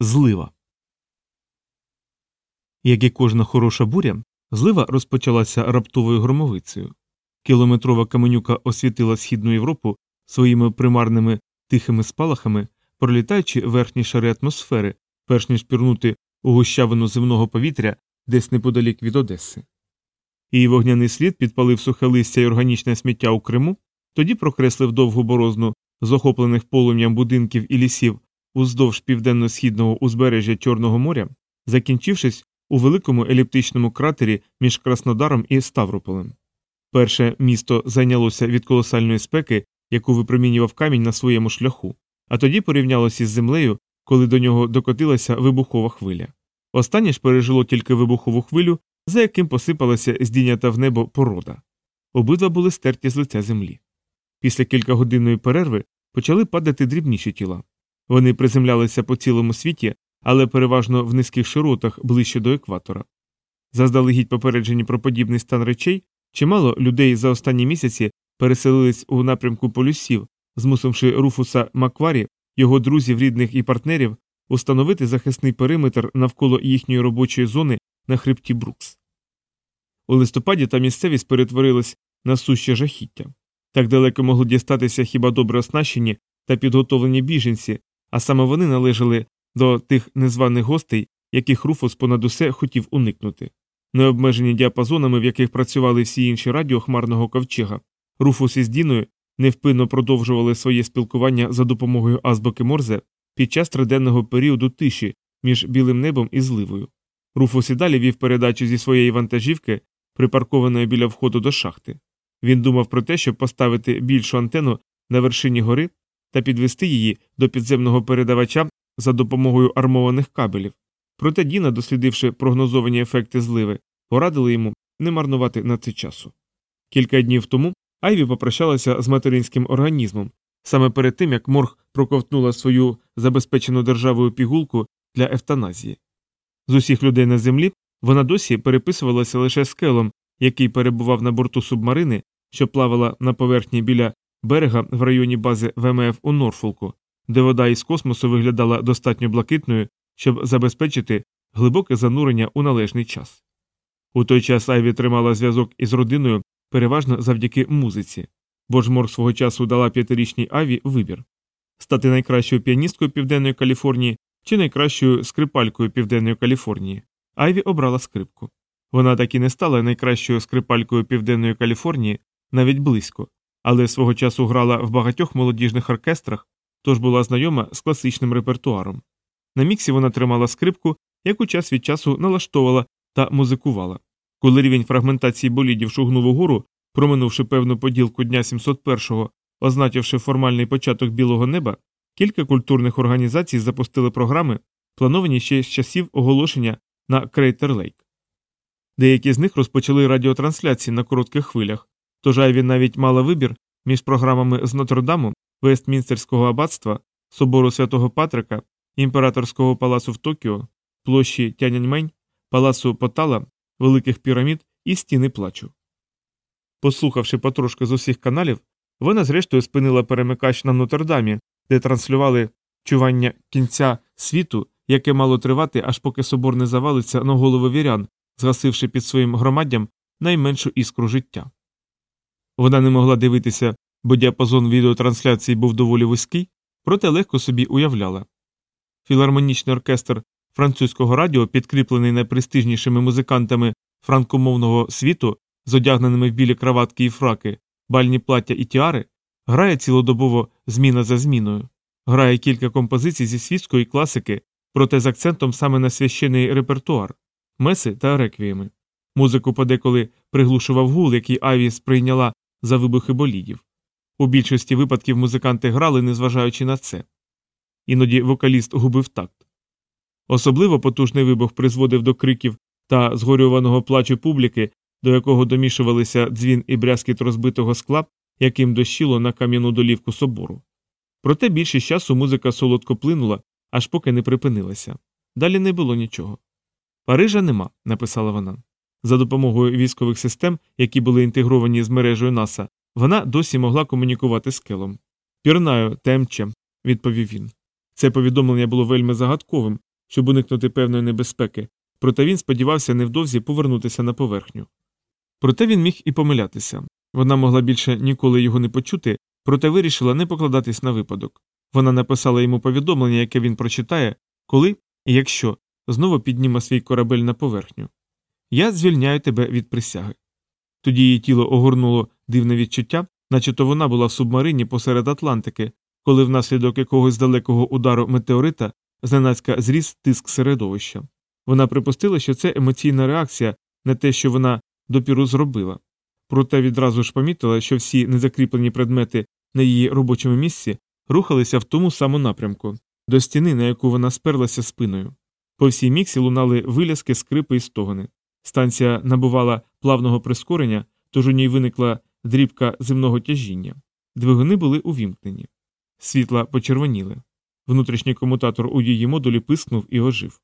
Злива. Як і кожна хороша буря, злива розпочалася раптовою громовицею. Кілометрова каменюка освітила східну Європу своїми примарними тихими спалахами, пролітаючи верхні шари атмосфери, перш ніж пірнути у гущавину земного повітря десь неподалік від Одеси. Її вогняний слід підпалив сухе листя і органічне сміття у Криму, тоді прокреслив довгу борозну з полум'ям будинків і лісів уздовж південно-східного узбережжя Чорного моря, закінчившись у великому еліптичному кратері між Краснодаром і Ставрополем. Перше місто зайнялося від колосальної спеки, яку випромінював камінь на своєму шляху, а тоді порівнялося із землею, коли до нього докотилася вибухова хвиля. Останнє ж пережило тільки вибухову хвилю, за яким посипалася здійнята в небо порода. Обидва були стерті з лиця землі. Після кількагодинної перерви почали падати дрібніші тіла. Вони приземлялися по цілому світі, але переважно в низьких широтах ближче до екватора. Заздалегідь попереджені про подібний стан речей, чимало людей за останні місяці переселились у напрямку полюсів, змусивши Руфуса Макварі, його друзів, рідних і партнерів, установити захисний периметр навколо їхньої робочої зони на хребті Брукс. У листопаді та місцевість перетворилась на суще жахіття. Так далеко могли дістатися хіба добре оснащені та підготовлені біженці, а саме вони належали до тих незваних гостей, яких Руфус понад усе хотів уникнути. Необмежені діапазонами, в яких працювали всі інші радіо хмарного ковчега, Руфус із Діною невпинно продовжували своє спілкування за допомогою азбуки Морзе під час триденного періоду тиші між білим небом і зливою. Руфус і далі вів передачу зі своєї вантажівки, припаркованої біля входу до шахти. Він думав про те, щоб поставити більшу антенну на вершині гори та підвести її до підземного передавача за допомогою армованих кабелів. Проте Діна, дослідивши прогнозовані ефекти зливи, порадили йому не марнувати на це часу. Кілька днів тому Айві попрощалася з материнським організмом саме перед тим, як морг проковтнула свою забезпечену державою пігулку для евтаназії. З усіх людей на землі вона досі переписувалася лише з келом, який перебував на борту субмарини, що плавала на поверхні біля берега в районі бази ВМФ у Норфолку, де вода із космосу виглядала достатньо блакитною, щоб забезпечити глибоке занурення у належний час. У той час Айві тримала зв'язок із родиною переважно завдяки музиці, бо ж мор свого часу дала п'ятирічній Аві вибір стати найкращою піаністкою Південної Каліфорнії чи найкращою скрипалькою Південної Каліфорнії. Айві обрала скрипку. Вона так і не стала найкращою скрипалькою Південної Каліфорнії, навіть близько, але свого часу грала в багатьох молодіжних оркестрах, тож була знайома з класичним репертуаром. На міксі вона тримала скрипку, яку час від часу налаштовувала та музикувала. Коли рівень фрагментації болідів шугнув угору, проминувши певну поділку дня 701-го, означивши формальний початок білого неба, кілька культурних організацій запустили програми, плановані ще з часів оголошення на Крейтер Лейк. Деякі з них розпочали радіотрансляції на коротких хвилях, тож Айві навіть мала вибір між програмами з Нотр-Даму, Вестмінстерського аббатства, собору святого Патрика, імператорського палацу в Токіо, площі Тяньаньмень, палацу Потала, великих пірамід і стіни плачу. Послухавши потрошки з усіх каналів, вона зрештою спинила перемикач на Нотр-Дамі, де транслювали чування кінця світу, яке мало тривати, аж поки собор не завалиться на голови вірян, згасивши під своїм громаддям найменшу іскру життя. Вона не могла дивитися, бо діапазон відеотрансляції був доволі вузький, проте легко собі уявляла. Філармонічний оркестр французького радіо, підкріплений найпрестижнішими музикантами франкомовного світу, з одягненими в білі краватки і фраки, бальні плаття і тіари, грає цілодобово зміна за зміною, грає кілька композицій зі світської класики, проте з акцентом саме на священий репертуар, меси та реквієми. Музику подеколи приглушував гул, який Аві сприйняла за вибухи болідів. У більшості випадків музиканти грали, незважаючи на це. Іноді вокаліст губив такт. Особливо потужний вибух призводив до криків та згорюваного плачу публіки, до якого домішувалися дзвін і брязкіт розбитого скла, яким дощило на кам'яну долівку собору. Проте більшість часу музика солодко плинула, аж поки не припинилася. Далі не було нічого. Парижа нема, написала вона. За допомогою військових систем, які були інтегровані з мережею НАСА, вона досі могла комунікувати з келом. Пірнаю, темче, відповів він. Це повідомлення було вельми загадковим, щоб уникнути певної небезпеки, проте він сподівався невдовзі повернутися на поверхню. Проте він міг і помилятися. Вона могла більше ніколи його не почути, проте вирішила не покладатись на випадок. Вона написала йому повідомлення, яке він прочитає, коли і якщо знову підніме свій корабель на поверхню. Я звільняю тебе від присяги. Тоді її тіло огорнуло дивне відчуття, наче то вона була в субмарині посеред Атлантики, коли внаслідок якогось далекого удару метеорита зненацька зріс тиск середовища. Вона припустила, що це емоційна реакція на те, що вона допіру зробила. Проте відразу ж помітила, що всі незакріплені предмети на її робочому місці рухалися в тому самому напрямку, до стіни, на яку вона сперлася спиною. По всій міксі лунали виляски, скрипи і стогони. Станція набувала плавного прискорення, тож у ній виникла дрібка земного тяжіння. Двигуни були увімкнені. Світла почервоніли. Внутрішній комутатор у її модулі пискнув і ожив.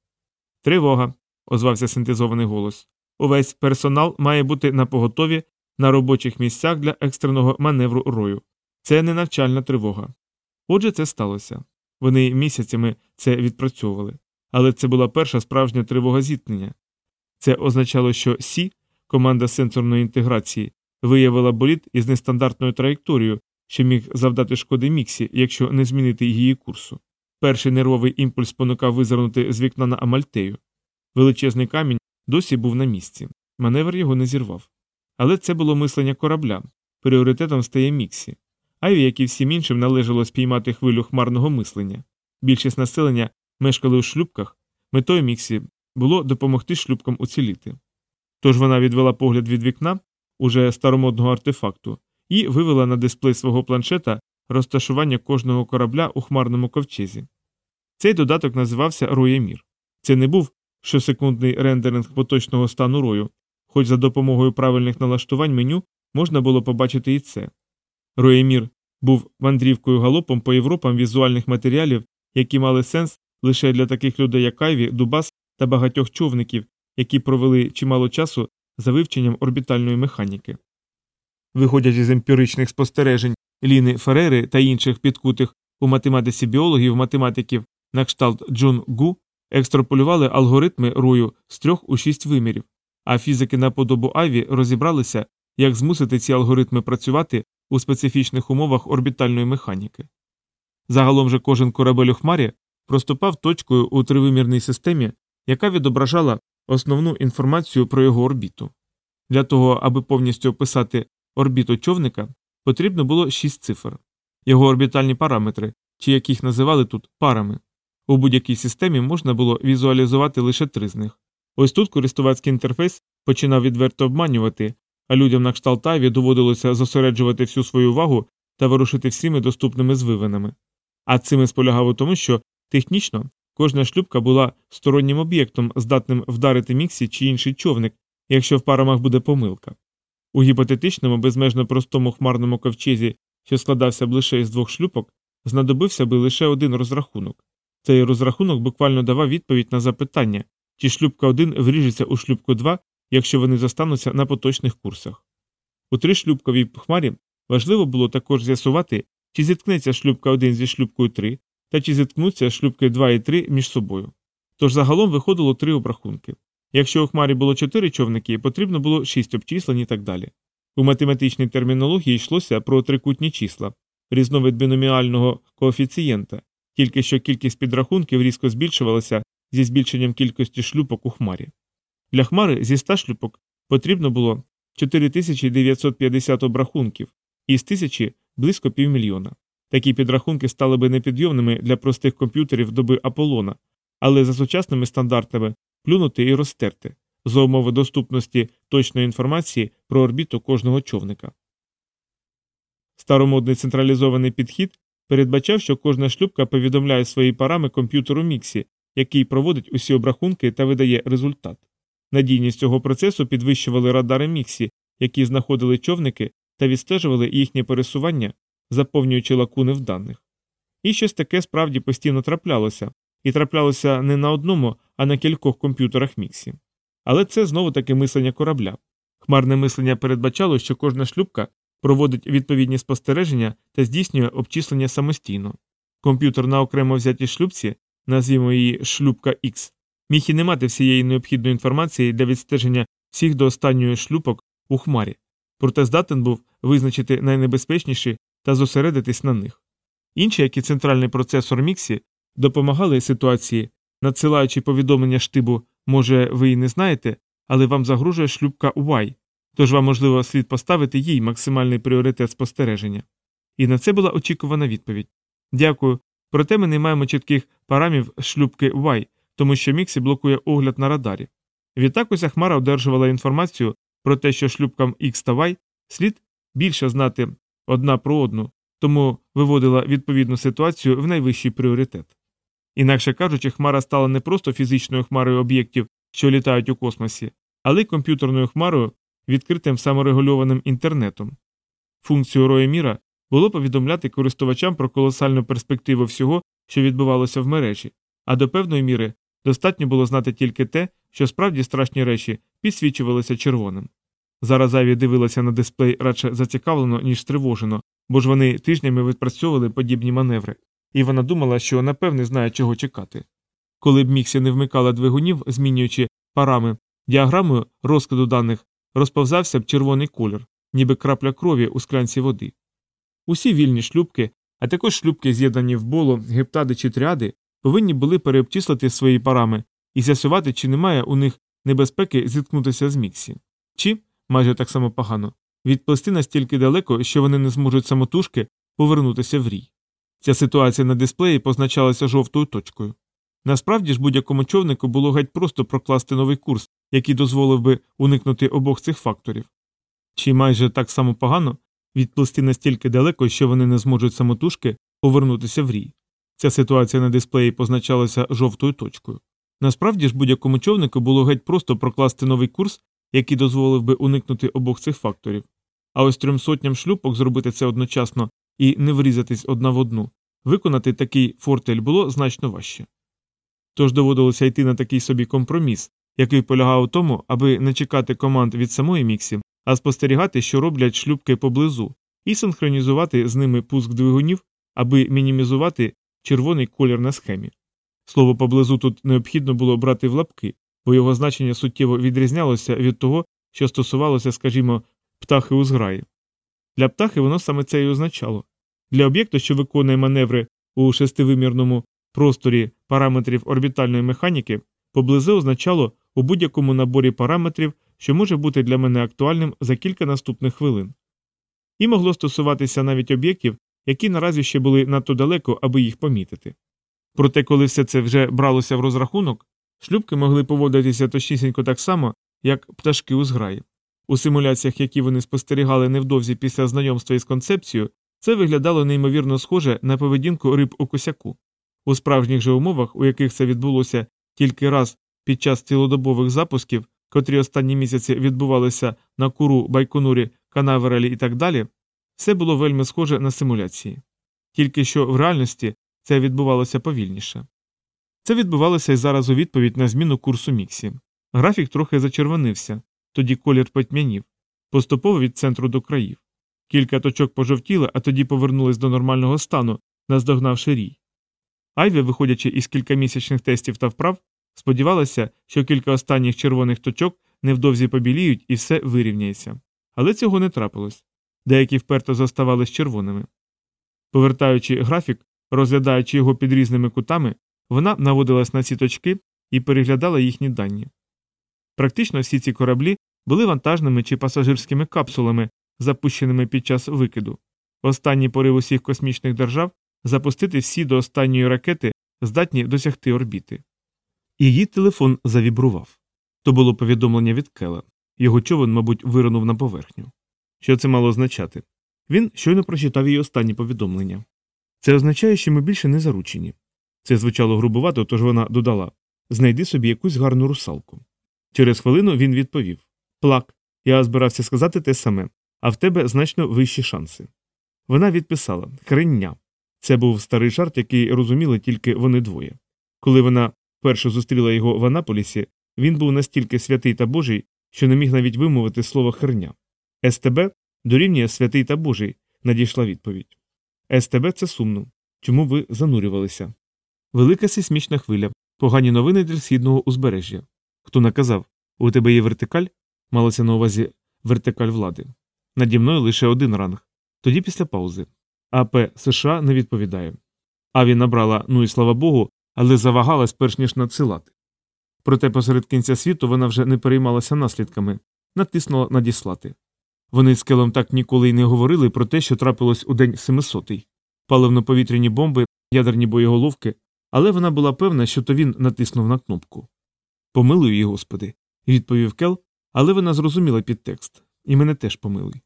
Тривога. озвався синтезований голос. Увесь персонал має бути на поготові на робочих місцях для екстреного маневру рою. Це не навчальна тривога. Отже, це сталося. Вони місяцями це відпрацьовували. Але це була перша справжня тривога зіткнення. Це означало, що Сі, команда сенсорної інтеграції, виявила боліт із нестандартною траєкторією, що міг завдати шкоди Міксі, якщо не змінити її курсу. Перший нервовий імпульс спонукав визирнути з вікна на Амальтею. Величезний камінь досі був на місці. Маневр його не зірвав. Але це було мислення корабля. Пріоритетом стає Міксі. Айві, як і всім іншим, належало спіймати хвилю хмарного мислення. Більшість населення мешкали у шлюбках, метою Міксі було допомогти шлюбкам уціліти. Тож вона відвела погляд від вікна, уже старомодного артефакту, і вивела на дисплей свого планшета розташування кожного корабля у хмарному ковчезі. Цей додаток називався Роємір. Це не був щосекундний рендеринг поточного стану рою, хоч за допомогою правильних налаштувань меню можна було побачити і це. Роємір був мандрівкою галопом по Європам візуальних матеріалів, які мали сенс лише для таких людей, як Айві, Дубас та багатьох човників, які провели чимало часу за вивченням орбітальної механіки. Виходячи з емпіричних спостережень Ліни Ферери та інших підкутих у математиці біологів, математиків на кшталт Джон Гу, екстраполювали алгоритми рою з трьох у шість вимірів, а фізики на подобу Айві розібралися, як змусити ці алгоритми працювати у специфічних умовах орбітальної механіки. Загалом же кожен корабель у хмарі проступав точкою у тривимірній системі, яка відображала основну інформацію про його орбіту. Для того, аби повністю описати орбіту човника, потрібно було шість цифр, його орбітальні параметри, чи як їх називали тут парами. У будь-якій системі можна було візуалізувати лише три з них. Ось тут користувацький інтерфейс починав відверто обманювати, а людям на кшталт Айві доводилося зосереджувати всю свою увагу та ворушити всіми доступними звивинами. А цими сполягав у тому, що технічно кожна шлюбка була стороннім об'єктом, здатним вдарити міксі чи інший човник, якщо в парамах буде помилка. У гіпотетичному, безмежно простому хмарному ковчезі, що складався б лише із двох шлюпок, знадобився би лише один розрахунок. Цей розрахунок буквально давав відповідь на запитання, чи шлюбка 1 вріжеться у шлюбку 2, якщо вони зостануться на поточних курсах. У тришлюбковій хмарі важливо було також з'ясувати, чи зіткнеться шлюбка 1 зі шлюбкою 3, та чи зіткнуться шлюбки 2 і 3 між собою. Тож загалом виходило три обрахунки. Якщо у хмарі було 4 човники, потрібно було 6 обчислень і так далі. У математичній термінології йшлося про трикутні числа, різновид біноміального коефіцієнта, тільки що кількість підрахунків різко збільшувалася зі збільшенням кількості шлюпок у хмарі. Для хмари зі 100 шлюпок потрібно було 4950 обрахунків, і з тисячі близько півмільйона. Такі підрахунки стали би непідйомними для простих комп'ютерів доби Аполлона, але за сучасними стандартами плюнути і розтерти за умови доступності точної інформації про орбіту кожного човника. Старомодний централізований підхід передбачав, що кожна шлюпка повідомляє свої парами комп'ютеру Міксі, який проводить усі обрахунки та видає результат. Надійність цього процесу підвищували радари Міксі, які знаходили човники та відстежували їхнє пересування, заповнюючи лакуни в даних. І щось таке справді постійно траплялося, і траплялося не на одному, а на кількох комп'ютерах Міксі. Але це знову таки мислення корабля. Хмарне мислення передбачало, що кожна шлюпка проводить відповідні спостереження та здійснює обчислення самостійно. Комп'ютер на окремо взятій шлюбці назвімо її шлюпка X, міг і не мати всієї необхідної інформації для відстеження всіх до останньої шлюпок у хмарі, проте здатен був визначити найнебезпечніші та зосередитись на них. Інші, як і центральний процесор Міксі, допомагали ситуації, надсилаючи повідомлення штибу, може, ви і не знаєте, але вам загрожує шлюпка Y, тож вам, можливо, слід поставити їй максимальний пріоритет спостереження. І на це була очікувана відповідь. Дякую, проте ми не маємо чітких парамів шлюпки Y, тому що Міксі блокує огляд на радарі. Відтак уся Хмара одержувала інформацію про те, що шлюпкам X та Y слід більше знати одна про одну, тому виводила відповідну ситуацію в найвищий пріоритет. Інакше кажучи, Хмара стала не просто фізичною хмарою об'єктів, що літають у космосі, але й комп'ютерною хмарою, відкритим саморегульованим інтернетом. Функцією Роєміра було повідомляти користувачам про колосальну перспективу всього, що відбувалося в мережі, а до певної міри достатньо було знати тільки те, що справді страшні речі підсвічувалися червоним. Зараз Айві дивилася на дисплей радше зацікавлено, ніж стривожено, бо ж вони тижнями відпрацьовували подібні маневри, і вона думала, що напевне знає, чого чекати. Коли б Міксі не вмикала двигунів, змінюючи парами, діаграмою розкладу даних розповзався б червоний колір, ніби крапля крові у склянці води. Усі вільні шлюбки, а також шлюбки, з'єднані в боло, гептади чи тріади, повинні були переобчислити свої парами і з'ясувати, чи немає у них небезпеки зіткнутися з Міксі. Чи, майже так само погано, відплести настільки далеко, що вони не зможуть самотужки повернутися в рій. Ця ситуація на дисплеї позначалася жовтою точкою. Насправді ж будь-якому човнику було геть просто прокласти новий курс, який дозволив би уникнути обох цих факторів. Чи майже так само погано відплисти настільки далеко, що вони не зможуть самотужки повернутися в рій. Ця ситуація на дисплеї позначалася жовтою точкою. Насправді ж будь-якому човнику було геть просто прокласти новий курс, який дозволив би уникнути обох цих факторів. А ось трьом сотням шлюпок зробити це одночасно і не врізатись одна в одну, виконати такий фортель було значно важче. Тож доводилося йти на такий собі компроміс, який полягав у тому, аби не чекати команд від самої Міксі, а спостерігати, що роблять шлюбки поблизу, і синхронізувати з ними пуск двигунів, аби мінімізувати червоний колір на схемі. Слово поблизу тут необхідно було брати в лапки, бо його значення суттєво відрізнялося від того, що стосувалося, скажімо, птахи у зграї. Для птахи воно саме це і означало. Для об'єкту, що виконує маневри у шестивимірному просторі параметрів орбітальної механіки, поблизу означало у будь-якому наборі параметрів, що може бути для мене актуальним за кілька наступних хвилин. І могло стосуватися навіть об'єктів, які наразі ще були надто далеко, аби їх помітити. Проте, коли все це вже бралося в розрахунок, шлюбки могли поводитися точнісінько так само, як пташки у зграї. У симуляціях, які вони спостерігали невдовзі після знайомства із концепцією, це виглядало неймовірно схоже на поведінку риб у косяку. У справжніх же умовах, у яких це відбулося тільки раз під час цілодобових запусків, котрі останні місяці відбувалися на куру, байконурі, канавералі і так далі, все було вельми схоже на симуляції. Тільки що в реальності це відбувалося повільніше. Це відбувалося й зараз у відповідь на зміну курсу Міксі. Графік трохи зачервонився, тоді колір потьмянів, поступово від центру до країв. Кілька точок пожовтіли, а тоді повернулись до нормального стану, наздогнавши рій. Айві, виходячи із кількамісячних тестів та вправ, сподівалася, що кілька останніх червоних точок невдовзі побіліють і все вирівняється. Але цього не трапилось. Деякі вперто заставались червоними. Повертаючи графік, розглядаючи його під різними кутами, вона наводилась на ці точки і переглядала їхні дані. Практично всі ці кораблі були вантажними чи пасажирськими капсулами, запущеними під час викиду. Останній порив усіх космічних держав запустити всі до останньої ракети, здатні досягти орбіти. Її телефон завібрував. То було повідомлення від Кела. Його човен, мабуть, виринув на поверхню. Що це мало означати? Він щойно прочитав її останні повідомлення. Це означає, що ми більше не заручені. Це звучало грубувато, тож вона додала знайди собі якусь гарну русалку. Через хвилину він відповів Плак, я збирався сказати те саме, а в тебе значно вищі шанси. Вона відписала Хрення. Це був старий жарт, який розуміли тільки вони двоє. Коли вона вперше зустріла його в Анаполісі, він був настільки святий та божий, що не міг навіть вимовити слово херня. СТБ дорівнює святий та божий, надійшла відповідь. СТБ це сумно. Чому ви занурювалися? Велика сейсмічна хвиля, погані новини для східного узбережжя. Хто наказав, у тебе є вертикаль? Малося на увазі вертикаль влади. Наді мною лише один ранг. Тоді після паузи. АП США не відповідає. Аві набрала, ну і слава Богу, але завагалась перш ніж надсилати. Проте посеред кінця світу вона вже не переймалася наслідками, натиснула надіслати. Вони з Келом так ніколи й не говорили про те, що трапилось у день 700-й. паливно-повітряні бомби, ядерні боєголовки, але вона була певна, що то він натиснув на кнопку. Помилуй її, господи, відповів Кел, але вона зрозуміла підтекст, і мене теж помилуй.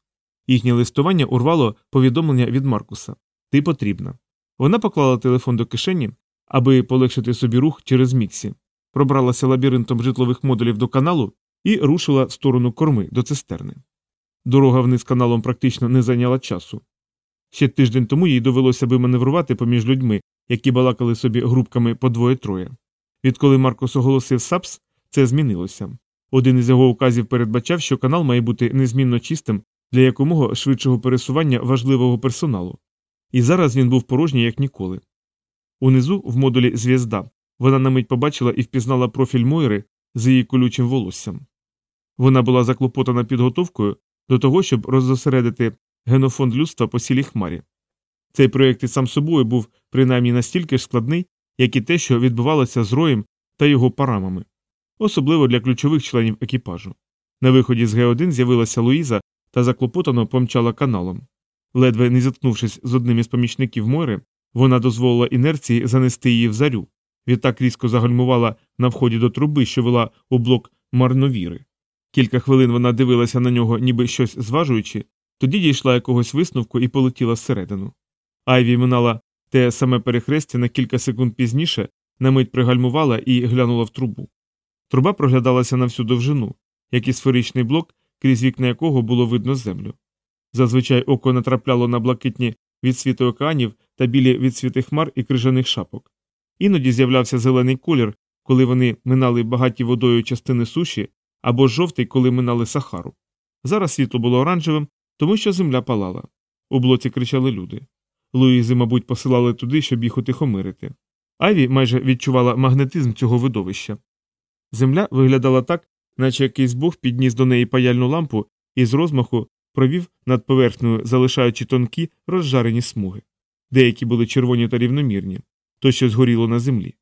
Їхнє листування урвало повідомлення від Маркуса Ти потрібна. Вона поклала телефон до кишені, аби полегшити собі рух через міксі, пробралася лабіринтом житлових модулів до каналу і рушила в сторону корми до цистерни. Дорога вниз каналом практично не зайняла часу. Ще тиждень тому їй довелося би маневрувати поміж людьми, які балакали собі групками по двоє-троє. Відколи Маркус оголосив САПС, це змінилося. Один із його указів передбачав, що канал має бути незмінно чистим для якомога швидшого пересування важливого персоналу. І зараз він був порожній, як ніколи. Унизу, в модулі Зв'язда, вона на мить побачила і впізнала профіль Мойри з її колючим волоссям. Вона була заклопотана підготовкою до того, щоб роззосередити генофонд людства по сілій хмарі. Цей проєкт і сам собою був принаймні настільки ж складний, як і те, що відбувалося з роєм та його парамами, особливо для ключових членів екіпажу. На виході з Г1 з'явилася Луїза та заклопотано помчала каналом. Ледве не зіткнувшись з одним із помічників Мойри, вона дозволила інерції занести її в зарю, відтак різко загальмувала на вході до труби, що вела у блок марновіри. Кілька хвилин вона дивилася на нього, ніби щось зважуючи, тоді дійшла якогось висновку і полетіла зсередину. Айві минала те саме перехрестя на кілька секунд пізніше, на мить пригальмувала і глянула в трубу. Труба проглядалася на всю довжину, як і сферичний блок, крізь вікна якого було видно землю. Зазвичай око натрапляло на блакитні відсвіти океанів та білі відсвіти хмар і крижаних шапок. Іноді з'являвся зелений колір, коли вони минали багаті водою частини суші, або жовтий, коли минали сахару. Зараз світло було оранжевим, тому що земля палала. У блоці кричали люди. Луїзи, мабуть, посилали туди, щоб їх утихомирити. Айві майже відчувала магнетизм цього видовища. Земля виглядала так, наче якийсь бог підніс до неї паяльну лампу і з розмаху провів над поверхнею, залишаючи тонкі розжарені смуги. Деякі були червоні та рівномірні, то що згоріло на землі.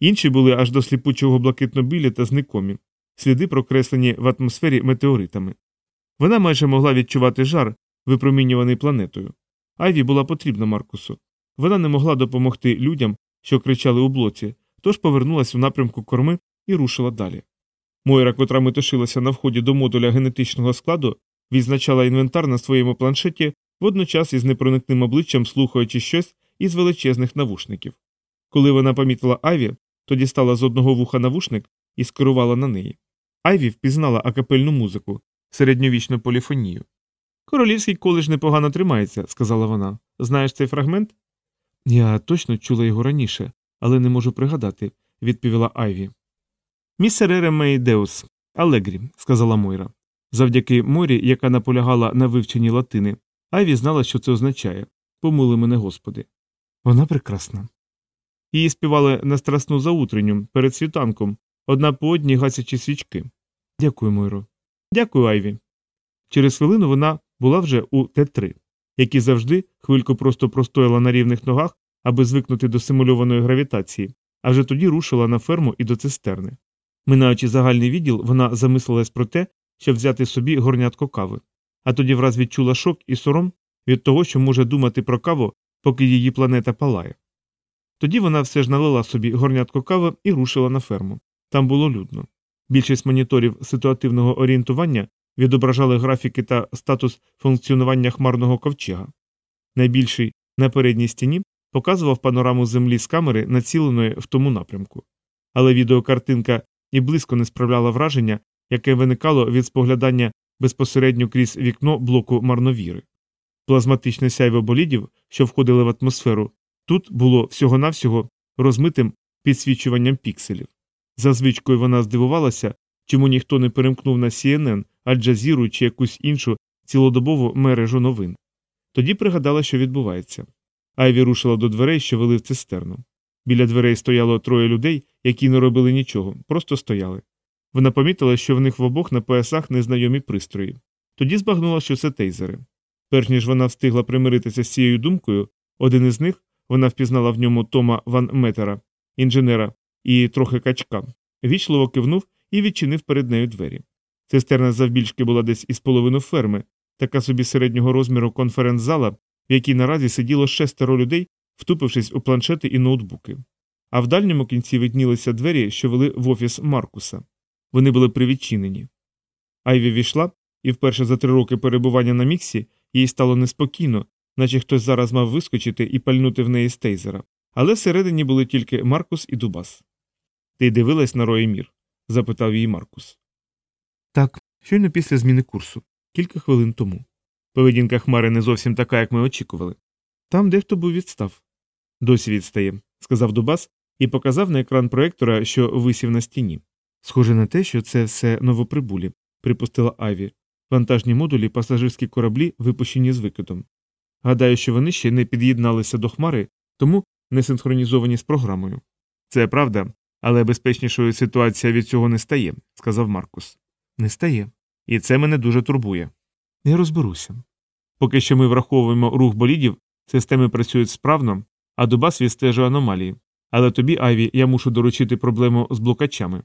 Інші були аж до сліпучого блакитно-білі та зникомі, сліди прокреслені в атмосфері метеоритами. Вона майже могла відчувати жар, випромінюваний планетою. Айві була потрібна Маркусу. Вона не могла допомогти людям, що кричали у блоці, тож повернулась у напрямку корми і рушила далі. Мойра, котра метушилася на вході до модуля генетичного складу, відзначала інвентар на своєму планшеті, водночас із непроникним обличчям слухаючи щось із величезних навушників. Коли вона помітила Айві, то дістала з одного вуха навушник і скерувала на неї. Айві впізнала акапельну музику, середньовічну поліфонію. Королівський коледж непогано тримається, сказала вона. Знаєш цей фрагмент? Я точно чула його раніше, але не можу пригадати, відповіла Айві. Miserere mei, Deus, Аллегрі, сказала Мойра. Завдяки Мойрі, яка наполягала на вивченні латини, Айві знала, що це означає помили мене, Господи. Вона прекрасна. Її співали на страсну заутренню, перед світанком, одна по одній гасячи свічки. Дякую, Мойро. Дякую, Айві. Через хвилину вона була вже у Т3, які завжди хвильку просто простояла на рівних ногах, аби звикнути до симульованої гравітації, а вже тоді рушила на ферму і до цистерни. Минаючи загальний відділ, вона замислилась про те, щоб взяти собі горнятко кави, а тоді враз відчула шок і сором від того, що може думати про каву, поки її планета палає. Тоді вона все ж налила собі горнятко кави і рушила на ферму. Там було людно. Більшість моніторів ситуативного орієнтування відображали графіки та статус функціонування хмарного ковчега. Найбільший на передній стіні показував панораму землі з камери, націленої в тому напрямку. Але відеокартинка і близько не справляла враження, яке виникало від споглядання безпосередньо крізь вікно блоку марновіри. Плазматичне сяйво болідів, що входили в атмосферу, тут було всього-навсього розмитим підсвічуванням пікселів. За звичкою вона здивувалася, чому ніхто не перемкнув на CNN, Аль-Джазіру чи якусь іншу цілодобову мережу новин. Тоді пригадала, що відбувається. Айві рушила до дверей, що вели в цистерну. Біля дверей стояло троє людей, які не робили нічого, просто стояли. Вона помітила, що в них в обох на поясах незнайомі пристрої. Тоді збагнула, що це тейзери. Перш ніж вона встигла примиритися з цією думкою, один із них вона впізнала в ньому Тома Ван Метера, інженера і трохи качка, вічливо кивнув і відчинив перед нею двері. Цистерна завбільшки була десь із половину ферми, така собі середнього розміру конференц-зала, в якій наразі сиділо шестеро людей, втупившись у планшети і ноутбуки. А в дальньому кінці виднілися двері, що вели в офіс Маркуса. Вони були привідчинені. Айві війшла, і вперше за три роки перебування на міксі їй стало неспокійно, наче хтось зараз мав вискочити і пальнути в неї з тейзера. Але всередині були тільки Маркус і Дубас. Ти дивилась на Рої Мір? Запитав її Маркус. Так, щойно після зміни курсу, кілька хвилин тому. Поведінка Хмари не зовсім така, як ми очікували. Там дехто був відстав. Досі відстає, сказав Дубас і показав на екран проектора, що висів на стіні. Схоже на те, що це все новоприбулі, припустила Айві. Вантажні модулі, пасажирські кораблі випущені з викидом. Гадаю, що вони ще не під'єдналися до хмари, тому не синхронізовані з програмою. Це правда, але безпечнішою ситуація від цього не стає, сказав Маркус. Не стає. І це мене дуже турбує. Я розберуся. Поки що ми враховуємо рух болідів, системи працюють справно, а Дубас відстежує аномалії. Але тобі, Айві, я мушу доручити проблему з блукачами.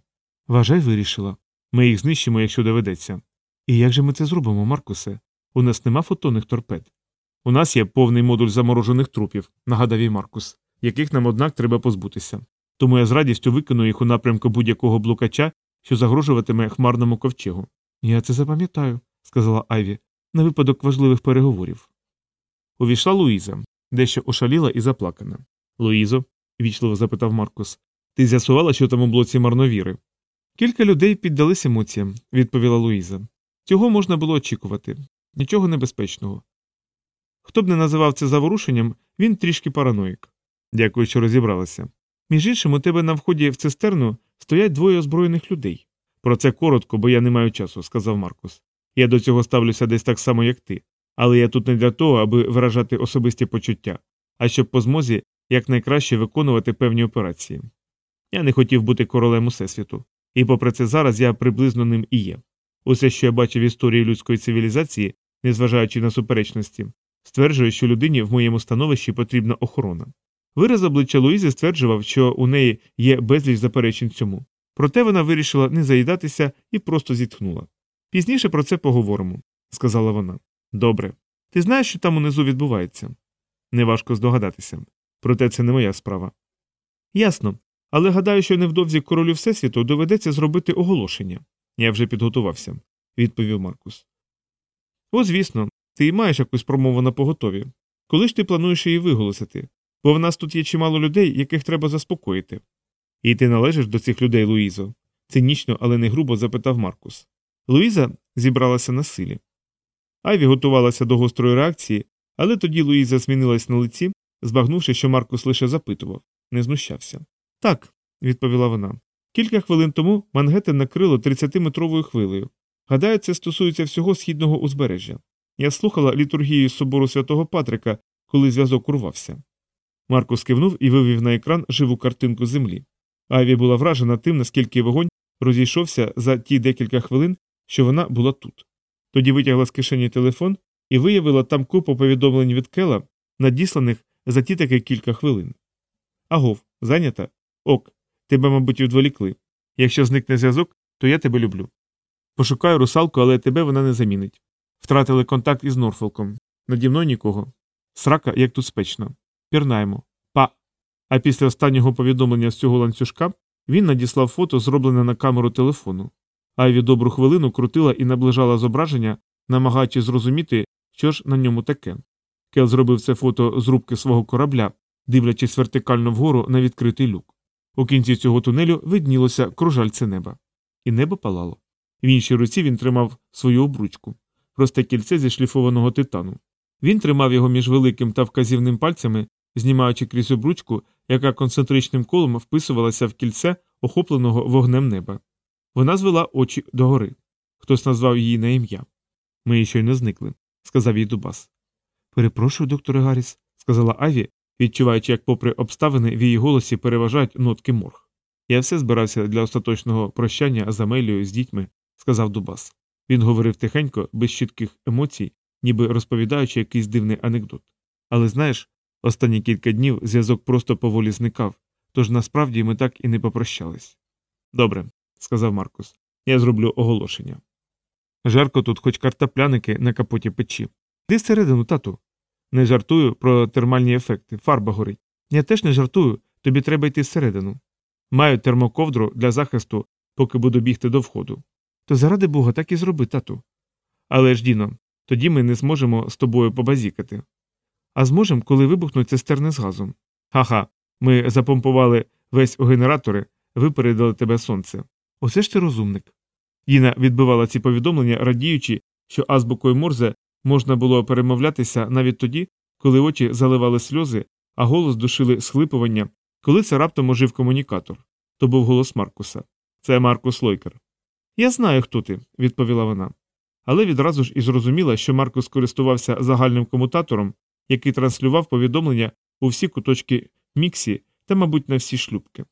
Вважай, вирішила. Ми їх знищимо, якщо доведеться. І як же ми це зробимо, Маркусе? У нас нема фотонних торпед. У нас є повний модуль заморожених трупів, нагадав їй Маркус, яких нам, однак, треба позбутися. Тому я з радістю викину їх у напрямку будь-якого блукача, що загрожуватиме хмарному ковчегу. Я це запам'ятаю, сказала Айві, на випадок важливих переговорів. Увійшла Луїза, дещо ошаліла і заплакана. Луїзо, вічливо запитав Маркус, ти з'ясувала, що там у блоці марновіри? Кілька людей піддались емоціям, відповіла Луїза. Цього можна було очікувати. Нічого небезпечного. Хто б не називав це заворушенням, він трішки параноїк. Дякую, що розібралася. Між іншим, у тебе на вході в цистерну стоять двоє озброєних людей. Про це коротко, бо я не маю часу, сказав Маркус. Я до цього ставлюся десь так само, як ти. Але я тут не для того, аби виражати особисті почуття, а щоб по змозі якнайкраще виконувати певні операції. Я не хотів бути королем Усесвіту, і попри це зараз я приблизно ним і є. Усе, що я бачив в історії людської цивілізації, незважаючи на суперечності, стверджує, що людині в моєму становищі потрібна охорона. Вираз обличчя Луїзи стверджував, що у неї є безліч заперечень цьому. Проте вона вирішила не заїдатися і просто зітхнула. Пізніше про це поговоримо, сказала вона. Добре. Ти знаєш, що там унизу відбувається? Неважко здогадатися. Проте це не моя справа. Ясно. Але гадаю, що невдовзі королю Всесвіту доведеться зробити оголошення. Я вже підготувався, відповів Маркус. О, звісно, ти маєш якусь промову на поготові. Коли ж ти плануєш її виголосити? Бо в нас тут є чимало людей, яких треба заспокоїти. І ти належиш до цих людей, Луїзо? цинічно, але не грубо запитав Маркус. Луїза зібралася на силі. Айві готувалася до гострої реакції, але тоді Луїза змінилась на лиці, збагнувши, що Маркус лише запитував, не знущався. Так, відповіла вона. Кілька хвилин тому Мангеттен накрило 30-метровою хвилею. Гадаю, це стосується всього східного узбережжя. Я слухала літургію собору святого Патрика, коли зв'язок урвався. Маркус кивнув і вивів на екран живу картинку землі. Айві була вражена тим, наскільки вогонь розійшовся за ті декілька хвилин, що вона була тут. Тоді витягла з кишені телефон і виявила там купу повідомлень від Кела, надісланих за ті таки кілька хвилин. Агов, зайнята? Ок, тебе, мабуть, відволікли. Якщо зникне зв'язок, то я тебе люблю. Пошукаю русалку, але тебе вона не замінить. Втратили контакт із Норфолком. Наді мною нікого. Срака, як тут спечно. Пірнаємо. Па. А після останнього повідомлення з цього ланцюжка він надіслав фото, зроблене на камеру телефону. Айві добру хвилину крутила і наближала зображення, намагаючись зрозуміти, що ж на ньому таке. Кел зробив це фото з рубки свого корабля, дивлячись вертикально вгору на відкритий люк. У кінці цього тунелю виднілося кружальце неба. І небо палало. В іншій руці він тримав свою обручку, просте кільце зі шліфованого титану. Він тримав його між великим та вказівним пальцями, знімаючи крізь обручку, яка концентричним колом вписувалася в кільце, охопленого вогнем неба. Вона звела очі догори. Хтось назвав її на ім'я. Ми щойно зникли, сказав їй Дубас. Перепрошую, докторе Гарріс, сказала Аві, відчуваючи, як, попри обставини, в її голосі переважають нотки морг. Я все збирався для остаточного прощання з Амелією з дітьми, сказав Дубас. Він говорив тихенько, без чітких емоцій, ніби розповідаючи якийсь дивний анекдот. Але знаєш, останні кілька днів зв'язок просто поволі зникав, тож насправді ми так і не попрощались. Добре, сказав Маркус, я зроблю оголошення. Жарко тут, хоч картопляники на капоті печі. Ти всередину, тату. Не жартую про термальні ефекти, фарба горить. Я теж не жартую, тобі треба йти всередину. Маю термоковдру для захисту, поки буду бігти до входу. То заради бога, так і зроби, тату. Але ж, Діно, тоді ми не зможемо з тобою побазікати. А зможемо, коли вибухнуть цистерни з газом. Ха-ха, ми запомпували весь у генератори, випередили тебе сонце. Оце ж ти розумник. Діна відбивала ці повідомлення, радіючи, що азбукою Морзе можна було перемовлятися навіть тоді, коли очі заливали сльози, а голос душили схлипування, коли це раптом ожив комунікатор. То був голос Маркуса. Це Маркус Лойкер. Я знаю, хто ти, відповіла вона. Але відразу ж і зрозуміла, що Маркус користувався загальним комутатором, який транслював повідомлення у всі куточки Міксі та, мабуть, на всі шлюбки.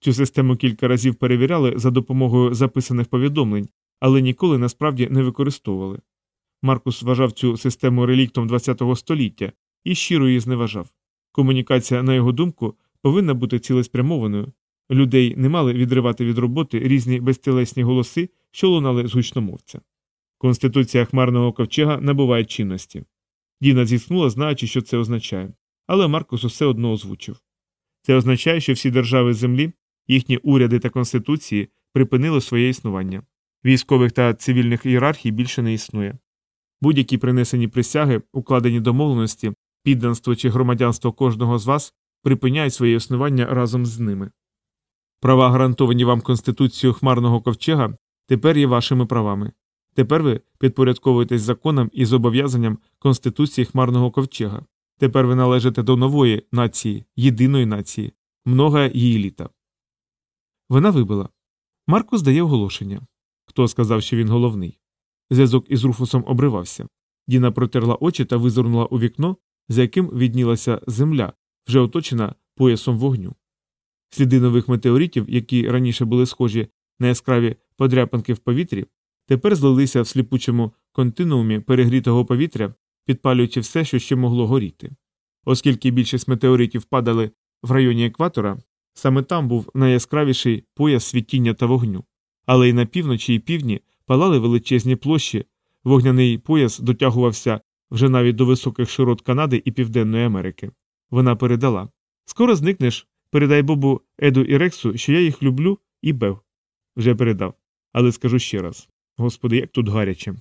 Цю систему кілька разів перевіряли за допомогою записаних повідомлень, але ніколи насправді не використовували. Маркус вважав цю систему реліктом ХХ століття і щиро її зневажав. Комунікація, на його думку, повинна бути цілеспрямованою. Людей не мали відривати від роботи різні безтілесні голоси, що лунали з гучномовця. Конституція хмарного ковчега набуває чинності. Діна зітхнула, знаючи, що це означає, але Маркус усе одно озвучив. Це означає, що всі держави землі, їхні уряди та конституції припинили своє існування. Військових та цивільних ієрархій більше не існує. Будь-які принесені присяги, укладені домовленості, підданство чи громадянство кожного з вас припиняють своє існування разом з ними. Права, гарантовані вам Конституцією Хмарного ковчега, тепер є вашими правами. Тепер ви підпорядковуєтесь законам і зобов'язанням Конституції Хмарного ковчега. Тепер ви належите до нової нації, єдиної нації, много її літа. Вона вибила. Маркус дає оголошення. Хто сказав, що він головний? Зв'язок із Руфусом обривався. Діна протерла очі та визирнула у вікно, за яким віднілася земля, вже оточена поясом вогню. Сліди нових метеоритів, які раніше були схожі на яскраві подряпинки в повітрі, тепер злилися в сліпучому континуумі перегрітого повітря, підпалюючи все, що ще могло горіти. Оскільки більшість метеоритів падали в районі екватора, саме там був найяскравіший пояс світіння та вогню, але й на півночі і півдні палали величезні площі, вогняний пояс дотягувався вже навіть до високих широт Канади і Південної Америки. Вона передала Скоро зникнеш, передай Бобу Еду і Рексу, що я їх люблю і бев. Вже передав. Але скажу ще раз Господи, як тут гаряче.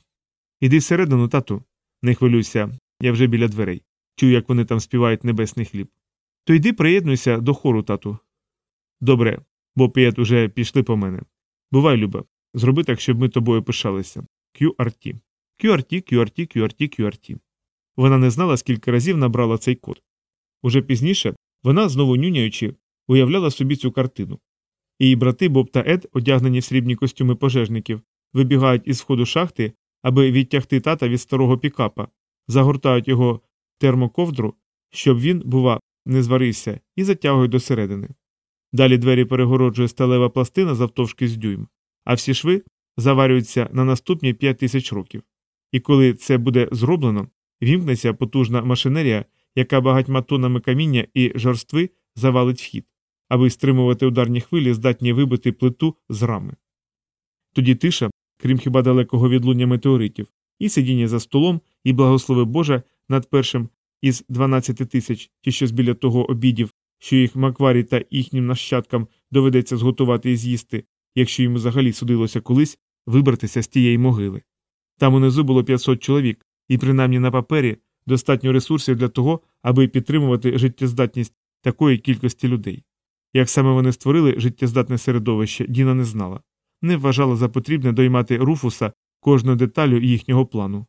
Іди всередину, тату. Не хвилюйся, я вже біля дверей. Чую, як вони там співають небесний хліб. То йди приєднуйся до хору, тату. Добре, Боб і уже пішли по мене. Бувай, Люба, зроби так, щоб ми тобою пишалися. QRT. QRT, QRT, QRT, QRT. Вона не знала, скільки разів набрала цей код. Уже пізніше вона, знову нюняючи, уявляла собі цю картину. Її брати Боб та Ед, одягнені в срібні костюми пожежників, вибігають із входу шахти, аби відтягти тата від старого пікапа, загортають його термоковдру, щоб він, бува, не зварився, і затягують до середини. Далі двері перегороджує сталева пластина завтовшки з дюйм, а всі шви заварюються на наступні 5 тисяч років. І коли це буде зроблено, вімкнеться потужна машинерія, яка багатьма тонами каміння і жорстви завалить вхід, аби стримувати ударні хвилі, здатні вибити плиту з рами. Тоді тиша, крім хіба далекого відлуння метеоритів, і сидіння за столом, і благослови Боже над першим із 12 тисяч чи щось біля того обідів, що їх Макварі та їхнім нащадкам доведеться зготувати і з'їсти, якщо йому взагалі судилося колись вибратися з тієї могили. Там унизу було 500 чоловік, і принаймні на папері достатньо ресурсів для того, аби підтримувати життєздатність такої кількості людей. Як саме вони створили життєздатне середовище, Діна не знала, не вважала за потрібне доймати руфуса кожну деталю їхнього плану.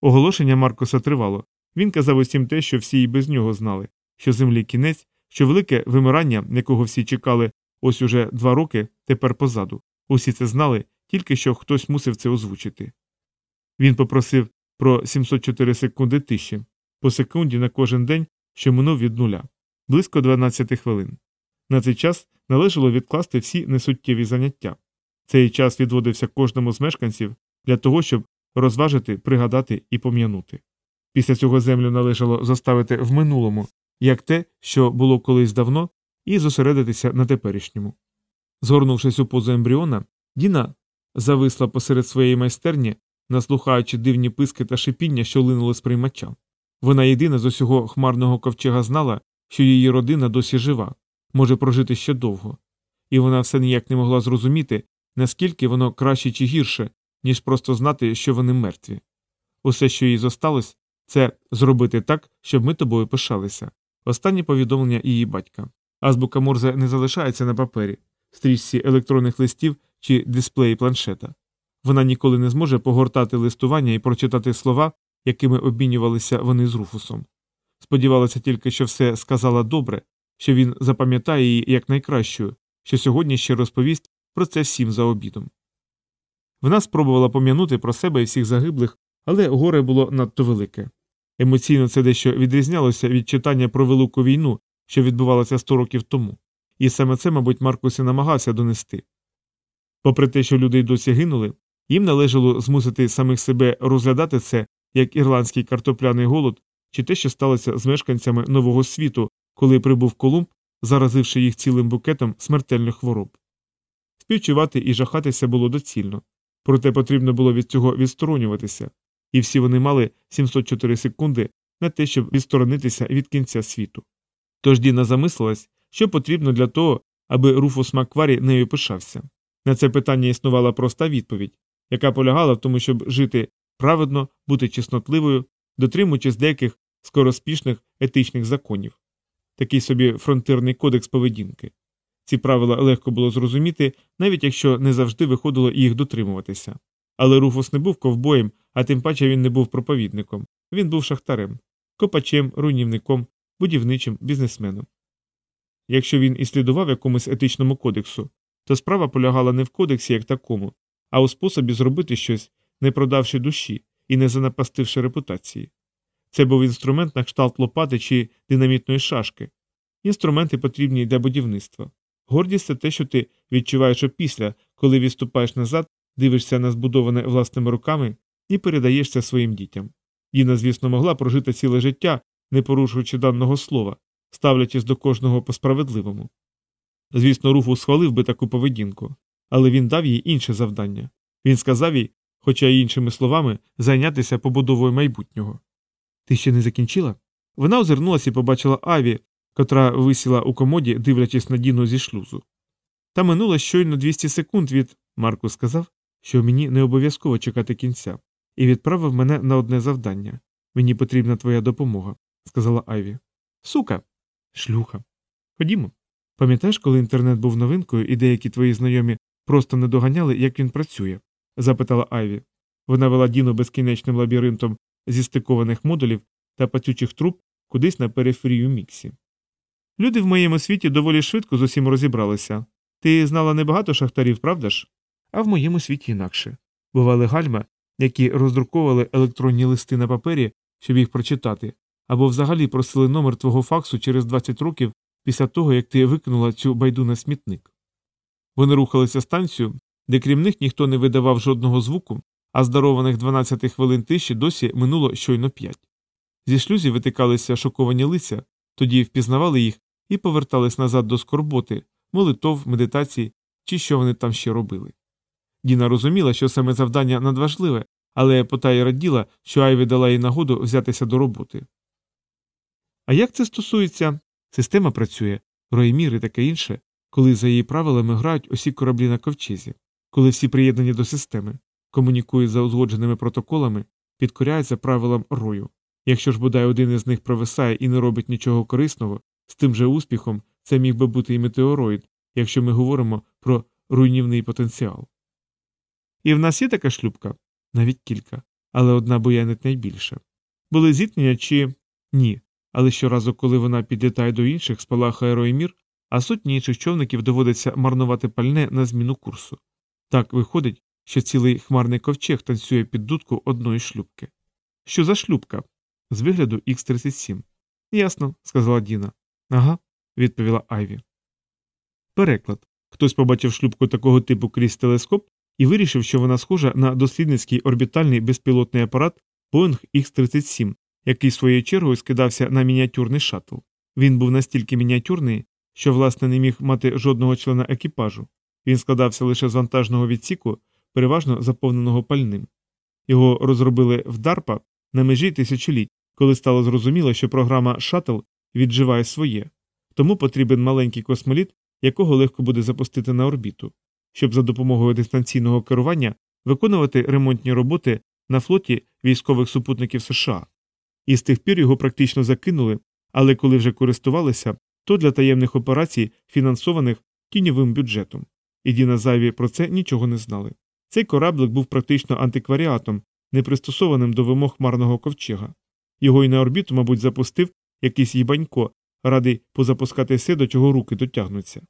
Оголошення Маркоса тривало. Він казав усім те, що всі і без нього знали, що землі кінець, що велике вимирання, якого всі чекали ось уже два роки, тепер позаду. Усі це знали, тільки що хтось мусив це озвучити. Він попросив про 704 секунди тиші, по секунді на кожен день, що минув від нуля. близько 12 хвилин. На цей час належало відкласти всі несуттєві заняття. Цей час відводився кожному з мешканців для того, щоб розважити, пригадати і пом'янути. Після цього землю належало заставити в минулому, як те, що було колись давно, і зосередитися на теперішньому. Згорнувшись у позу ембріона, Діна зависла посеред своєї майстерні, наслухаючи дивні писки та шипіння, що линули з приймача. Вона єдина з усього хмарного ковчега знала, що її родина досі жива, може прожити ще довго, і вона все ніяк не могла зрозуміти, наскільки воно краще чи гірше, ніж просто знати, що вони мертві. Усе, що їй зосталось, це зробити так, щоб ми тобою пишалися. Останнє повідомлення її батька. Азбука Морзе не залишається на папері, стрічці електронних листів чи дисплеї планшета. Вона ніколи не зможе погортати листування і прочитати слова, якими обмінювалися вони з Руфусом. Сподівалася тільки, що все сказала добре, що він запам'ятає її як найкращою, що сьогодні ще розповість про це всім за обідом. Вона спробувала пом'янути про себе і всіх загиблих, але горе було надто велике. Емоційно це дещо відрізнялося від читання про велику війну, що відбувалося сто років тому, і саме це, мабуть, Маркус і намагався донести. Попри те, що люди й досі гинули, їм належало змусити самих себе розглядати це як ірландський картопляний голод чи те, що сталося з мешканцями нового світу, коли прибув Колумб, заразивши їх цілим букетом смертельних хвороб. Співчувати і жахатися було доцільно, проте потрібно було від цього відсторонюватися, і всі вони мали 704 секунди на те, щоб відсторонитися від кінця світу. Тож Діна замислилась, що потрібно для того, аби Руфус Маккварі нею пишався. На це питання існувала проста відповідь, яка полягала в тому, щоб жити праведно, бути чеснотливою, дотримуючись деяких скороспішних етичних законів. Такий собі фронтирний кодекс поведінки. Ці правила легко було зрозуміти, навіть якщо не завжди виходило їх дотримуватися. Але Руфус не був ковбоєм, а тим паче він не був проповідником. Він був шахтарем, копачем, руйнівником, будівничим бізнесменом. Якщо він і слідував якомусь етичному кодексу, то справа полягала не в кодексі як такому, а у способі зробити щось, не продавши душі і не занапастивши репутації. Це був інструмент на кшталт лопати чи динамітної шашки. Інструменти потрібні для будівництва. Гордість це те, що ти відчуваєш опісля, коли відступаєш назад, дивишся на збудоване власними руками і передаєш це своїм дітям. Діна, звісно, могла прожити ціле життя, не порушуючи даного слова, ставлячись до кожного по справедливому. Звісно, Руфус схвалив би таку поведінку, але він дав їй інше завдання. Він сказав їй, хоча й іншими словами, зайнятися побудовою майбутнього. Ти ще не закінчила? Вона озирнулася і побачила Аві, котра висіла у комоді, дивлячись на Діну зі шлюзу. Та минуло щойно 200 секунд від. Марко сказав, що мені не обов'язково чекати кінця, і відправив мене на одне завдання. Мені потрібна твоя допомога, сказала Айві. Сука. Шлюха. Ходімо. Пам'ятаєш, коли інтернет був новинкою, і деякі твої знайомі просто не доганяли, як він працює? запитала Айві. Вона вела Діну безкінечним лабіринтом зі стикованих модулів та пацючих труб кудись на периферію міксі. Люди в моєму світі доволі швидко з усім розібралися. Ти знала небагато шахтарів, правда ж? А в моєму світі інакше. Бували гальма, які роздруковували електронні листи на папері, щоб їх прочитати, або взагалі просили номер твого факсу через 20 років після того, як ти викинула цю байду на смітник. Вони рухалися станцію, де крім них ніхто не видавав жодного звуку, а здарованих 12 хвилин тиші досі минуло щойно п'ять. Зі шлюзів витикалися шоковані лиця, тоді впізнавали їх і повертались назад до скорботи, молитов, медитацій чи що вони там ще робили. Діна розуміла, що саме завдання надважливе, але потає раділа, що Айві дала їй нагоду взятися до роботи. А як це стосується? Система працює, роємір і таке інше, коли за її правилами грають усі кораблі на ковчезі, коли всі приєднані до системи, комунікують за узгодженими протоколами, підкоряються правилам рою. Якщо ж бодай один із них провисає і не робить нічого корисного, з тим же успіхом це міг би бути і метеороїд, якщо ми говоримо про руйнівний потенціал. І в нас є така шлюбка? Навіть кілька, але одна боянить найбільше. Були зіткнення чи ні, але щоразу, коли вона підлітає до інших, спалахає Роймір, а сотні інших човників доводиться марнувати пальне на зміну курсу. Так виходить, що цілий хмарний ковчег танцює під дудку одної шлюбки. Що за шлюбка? З вигляду Х 37 Ясно, сказала Діна. Ага, відповіла Айві. Переклад. Хтось побачив шлюпку такого типу крізь телескоп і вирішив, що вона схожа на дослідницький орбітальний безпілотний апарат Boeing X-37, який своєю чергою скидався на мініатюрний шаттл. Він був настільки мініатюрний, що, власне, не міг мати жодного члена екіпажу. Він складався лише з вантажного відсіку, переважно заповненого пальним. Його розробили в DARPA на межі тисячоліть, коли стало зрозуміло, що програма Шаттл відживає своє, тому потрібен маленький космоліт, якого легко буде запустити на орбіту, щоб за допомогою дистанційного керування виконувати ремонтні роботи на флоті військових супутників США. І з тих пір його практично закинули, але коли вже користувалися, то для таємних операцій, фінансованих тіньовим бюджетом. І Діна Зайві про це нічого не знали. Цей кораблик був практично антикваріатом, не пристосованим до вимог марного ковчега. Його й на орбіту, мабуть, запустив якийсь їбанько, радий позапускати все, до чого руки дотягнуться.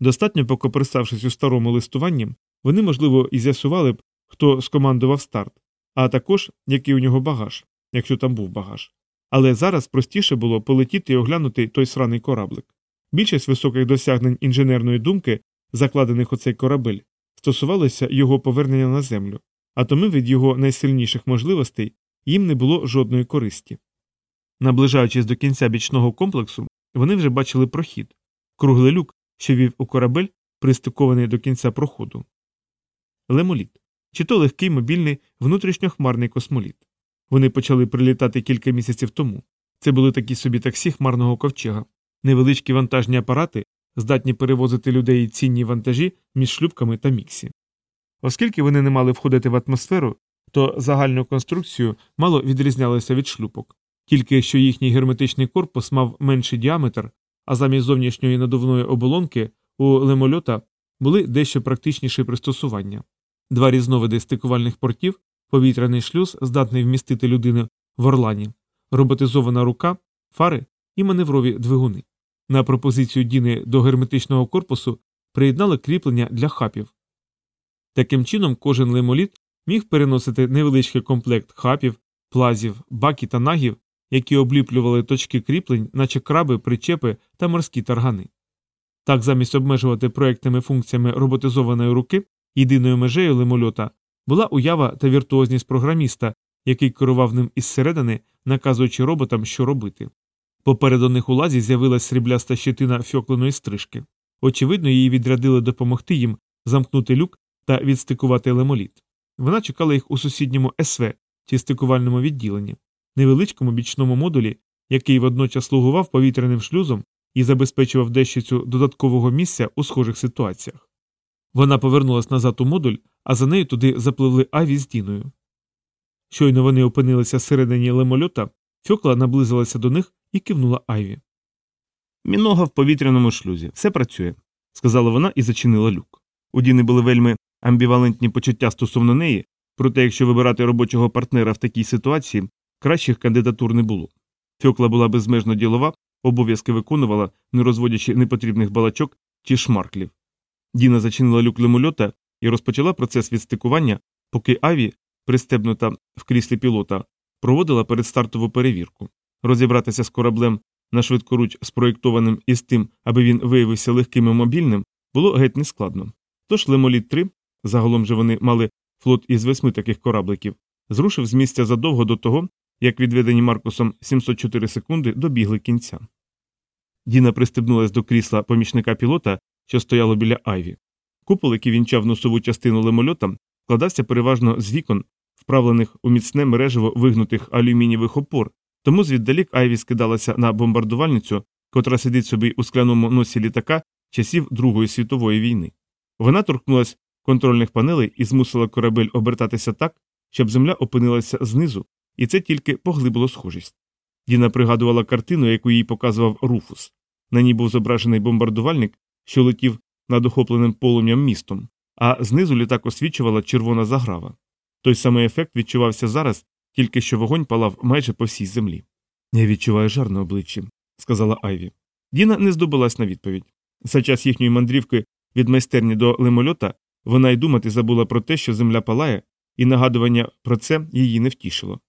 Достатньо покоперсавшись у старому листуванні, вони, можливо, і з'ясували б, хто скомандував старт, а також який у нього багаж, якщо там був багаж. Але зараз простіше було полетіти і оглянути той сраний кораблик. Більшість високих досягнень інженерної думки, закладених у цей корабель, стосувалися його повернення на землю, а тому від його найсильніших можливостей їм не було жодної користі. Наближаючись до кінця бічного комплексу, вони вже бачили прохід круглий люк, що вів у корабель, пристикований до кінця проходу. Лемоліт чи то легкий мобільний внутрішньохмарний космоліт. Вони почали прилітати кілька місяців тому. Це були такі собі таксі хмарного ковчега, невеличкі вантажні апарати, здатні перевозити людей цінні вантажі між шлюбками та міксі. Оскільки вони не мали входити в атмосферу, то загальну конструкцію мало відрізнялися від шлюпок, тільки що їхній герметичний корпус мав менший діаметр, а замість зовнішньої надувної оболонки у лемольота були дещо практичніші пристосування. Два різновиди стикувальних портів, повітряний шлюз, здатний вмістити людину в орлані, роботизована рука, фари і маневрові двигуни. На пропозицію Діни до герметичного корпусу приєднали кріплення для хапів. Таким чином, кожен лемоліт міг переносити невеличкий комплект хапів, плазів, баків та нагів, які обліплювали точки кріплень, наче краби, причепи та морські таргани. Так, замість обмежувати проектними функціями роботизованої руки, єдиною межею лимольота була уява та віртуозність програміста, який керував ним із середини, наказуючи роботам, що робити. Попереду них у лазі з'явилась срібляста щитина фьокленої стрижки. Очевидно, її відрядили допомогти їм замкнути люк та відстикувати лемоліт. Вона чекала їх у сусідньому СВ чи стикувальному відділенні, невеличкому бічному модулі, який водночас слугував повітряним шлюзом і забезпечував дещицю додаткового місця у схожих ситуаціях. Вона повернулась назад у модуль, а за нею туди запливли Аві з Діною. Щойно вони опинилися всередині лемольота, Фьокла наблизилася до них і кивнула Айві. Мінога в повітряному шлюзі, все працює, сказала вона і зачинила люк. У Діни були вельми амбівалентні почуття стосовно неї, проте якщо вибирати робочого партнера в такій ситуації, кращих кандидатур не було. Фьокла була безмежно ділова, обов'язки виконувала, не розводячи непотрібних балачок чи шмарклів. Діна зачинила люк лимольота і розпочала процес відстикування, поки Аві, пристебнута в кріслі пілота, проводила передстартову перевірку. Розібратися з кораблем на швидкоруч спроєктованим із тим, аби він виявився легким і мобільним, було геть нескладно. Тож Лемоліт 3, загалом же вони мали флот із восьми таких корабликів, зрушив з місця задовго до того, як відведені Маркусом 704 секунди добігли кінця. Діна пристебнулась до крісла помічника пілота, що стояло біля Айві. Купол, який вінчав носову частину лемольота, складався переважно з вікон, вправлених у міцне мережево вигнутих алюмінієвих опор, тому звіддалік Айві скидалася на бомбардувальницю, котра сидить собі у скляному носі літака часів Другої світової війни. Вона торкнулася контрольних панелей і змусила корабель обертатися так, щоб земля опинилася знизу, і це тільки поглибило схожість. Діна пригадувала картину, яку їй показував Руфус. На ній був зображений бомбардувальник, що летів над охопленим полум'ям містом, а знизу літак освічувала червона заграва. Той самий ефект відчувався зараз, тільки що вогонь палав майже по всій землі. Я відчуваю жар на обличчі, сказала Айві. Діна не здобулась на відповідь. За час їхньої мандрівки від майстерні до лимольота вона й думати забула про те, що земля палає, і нагадування про це її не втішило.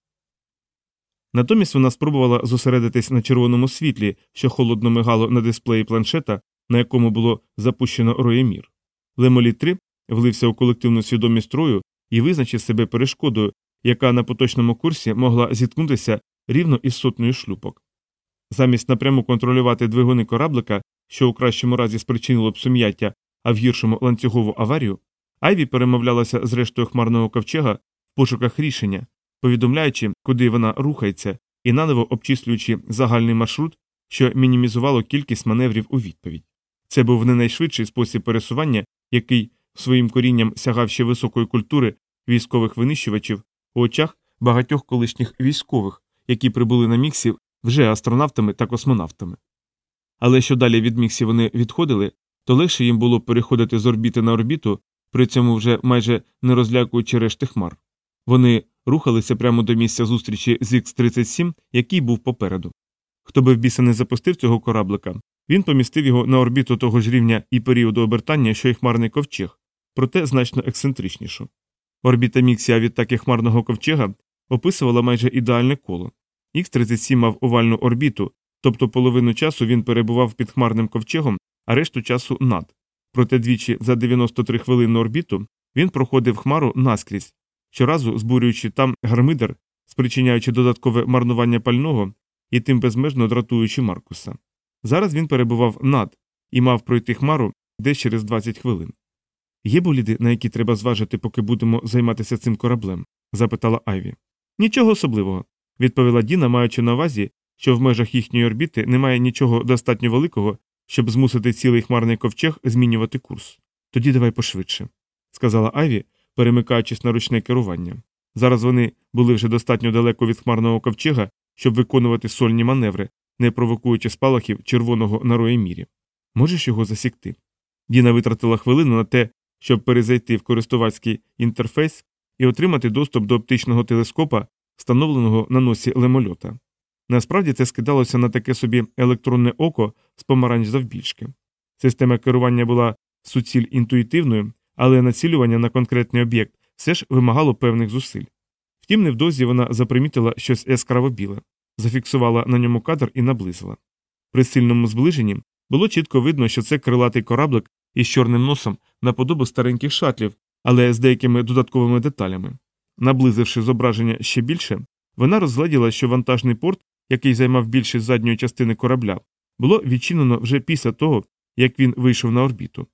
Натомість вона спробувала зосередитись на червоному світлі, що холодно мигало на дисплеї планшета, на якому було запущено роємір. Лемоліт 3 влився у колективну свідомість рою і визначив себе перешкодою, яка на поточному курсі могла зіткнутися рівно із сотнею шлюпок. Замість напряму контролювати двигуни кораблика, що у кращому разі спричинило б сум'яття, а в гіршому ланцюгову аварію, Айві перемовлялася з рештою хмарного ковчега в пошуках рішення, повідомляючи, куди вона рухається, і наново обчислюючи загальний маршрут, що мінімізувало кількість маневрів у відповідь. Це був не найшвидший спосіб пересування, який своїм корінням сягав ще високої культури військових винищувачів у очах багатьох колишніх військових, які прибули на міксів вже астронавтами та космонавтами. Але що далі від міксів вони відходили, то легше їм було переходити з орбіти на орбіту, при цьому вже майже не розлякуючи решти хмар. Вони рухалися прямо до місця зустрічі з Х-37, який був попереду. Хто би в біса не запустив цього кораблика, він помістив його на орбіту того ж рівня і періоду обертання, що й хмарний ковчег, проте значно ексцентричнішу. Орбіта Міксія від таки хмарного ковчега описувала майже ідеальне коло. Х-37 мав овальну орбіту, тобто половину часу він перебував під хмарним ковчегом, а решту часу над. Проте двічі за 93 хвилини орбіту він проходив хмару наскрізь, щоразу збурюючи там гармидер, спричиняючи додаткове марнування пального і тим безмежно дратуючи Маркуса. Зараз він перебував над і мав пройти хмару десь через 20 хвилин. Є боліди, на які треба зважити, поки будемо займатися цим кораблем? запитала Айві. Нічого особливого, відповіла Діна, маючи на увазі, що в межах їхньої орбіти немає нічого достатньо великого, щоб змусити цілий хмарний ковчег змінювати курс. Тоді давай пошвидше, сказала Айві, перемикаючись на ручне керування. Зараз вони були вже достатньо далеко від хмарного ковчега, щоб виконувати сольні маневри, не провокуючи спалахів червоного на роємірі. Можеш його засікти? Діна витратила хвилину на те, щоб перезайти в користувацький інтерфейс і отримати доступ до оптичного телескопа, встановленого на носі лемольота. Насправді це скидалося на таке собі електронне око з помаранч завбільшки. Система керування була суціль інтуїтивною, але націлювання на конкретний об'єкт все ж вимагало певних зусиль. Втім, невдовзі вона запримітила щось яскраво біле, зафіксувала на ньому кадр і наблизила. При сильному зближенні було чітко видно, що це крилатий кораблик із чорним носом на подобу стареньких шатлів, але з деякими додатковими деталями. Наблизивши зображення ще більше, вона розгляділа, що вантажний порт, який займав більшість задньої частини корабля, було відчинено вже після того, як він вийшов на орбіту.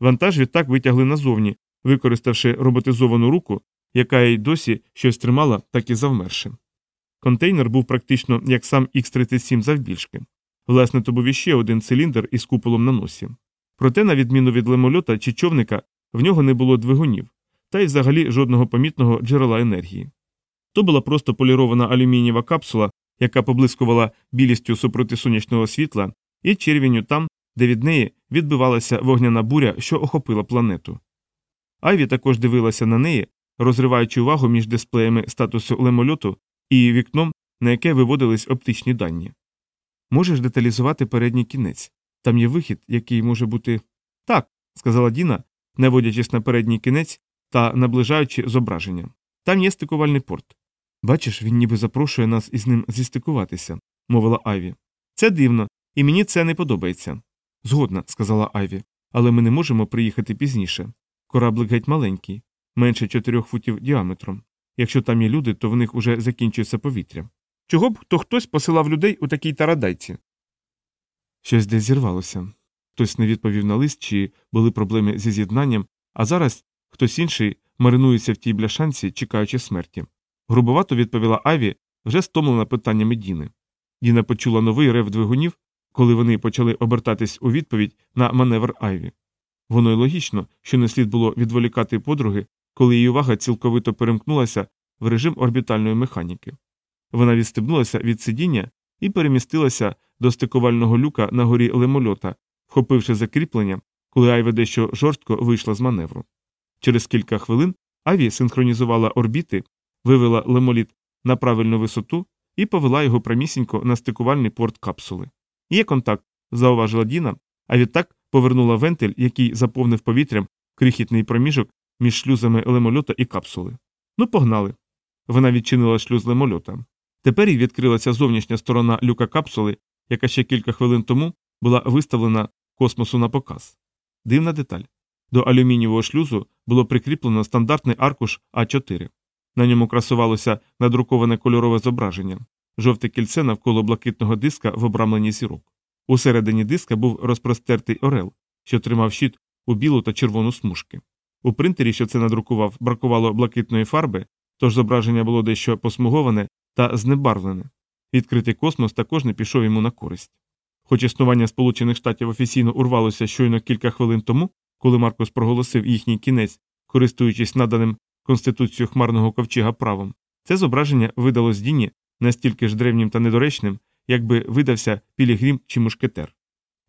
Вантаж відтак витягли назовні, використавши роботизовану руку, яка й досі щось тримала, так і завмерши. Контейнер був практично як сам Х-37 завбільшки. Власне, то був іще один циліндр із куполом на носі. Проте, на відміну від лемольота чи човника, в нього не було двигунів, та й взагалі жодного помітного джерела енергії. То була просто полірована алюмінієва капсула, яка поблискувала білістю супроти сонячного світла, і червінню там, де від неї відбивалася вогняна буря, що охопила планету. Айві також дивилася на неї, розриваючи увагу між дисплеями статусу лемольоту і вікном, на яке виводились оптичні дані. Можеш деталізувати передній кінець. Там є вихід, який може бути. Так, сказала Діна, наводячись на передній кінець та наближаючи зображення. Там є стикувальний порт. Бачиш, він ніби запрошує нас із ним зістикуватися, мовила Айві. Це дивно, і мені це не подобається. Згодна, сказала Айві, але ми не можемо приїхати пізніше. Кораблик геть маленький, менше чотирьох футів діаметром. Якщо там є люди, то в них уже закінчується повітря. Чого б то хтось посилав людей у такій тарадайці? Щось десь зірвалося. Хтось не відповів на лист, чи були проблеми зі з'єднанням, а зараз хтось інший маринується в тій бляшанці, чекаючи смерті. Грубовато відповіла Аві, вже стомлена питаннями Діни. Діна почула новий рев двигунів, коли вони почали обертатись у відповідь на маневр Айві. Воно й логічно, що не слід було відволікати подруги, коли її увага цілковито перемкнулася в режим орбітальної механіки. Вона відстебнулася від сидіння і перемістилася до стикувального люка на горі лемольота, вхопивши закріплення, коли Айва дещо жорстко вийшла з маневру. Через кілька хвилин Аві синхронізувала орбіти, вивела лемоліт на правильну висоту і повела його прямісінько на стикувальний порт капсули. Є контакт, зауважила Діна, а відтак повернула вентиль, який заповнив повітрям крихітний проміжок між шлюзами лемольота і капсули. Ну, погнали. Вона відчинила шлюз лемольота. Тепер їй відкрилася зовнішня сторона люка капсули, яка ще кілька хвилин тому була виставлена космосу на показ. Дивна деталь. До алюмінієвого шлюзу було прикріплено стандартний аркуш А4. На ньому красувалося надруковане кольорове зображення, жовте кільце навколо блакитного диска в обрамленні зірок. Усередині диска був розпростертий орел, що тримав щит у білу та червону смужки. У принтері, що це надрукував, бракувало блакитної фарби, тож зображення було дещо посмуговане та знебарвлене. Відкритий космос також не пішов йому на користь. Хоч існування Сполучених Штатів офіційно урвалося щойно кілька хвилин тому, коли Маркус проголосив їхній кінець, користуючись наданим Конституцією хмарного ковчега правом, це зображення видалось Діні настільки ж древнім та недоречним, якби видався Пілігрім чи мушкетер.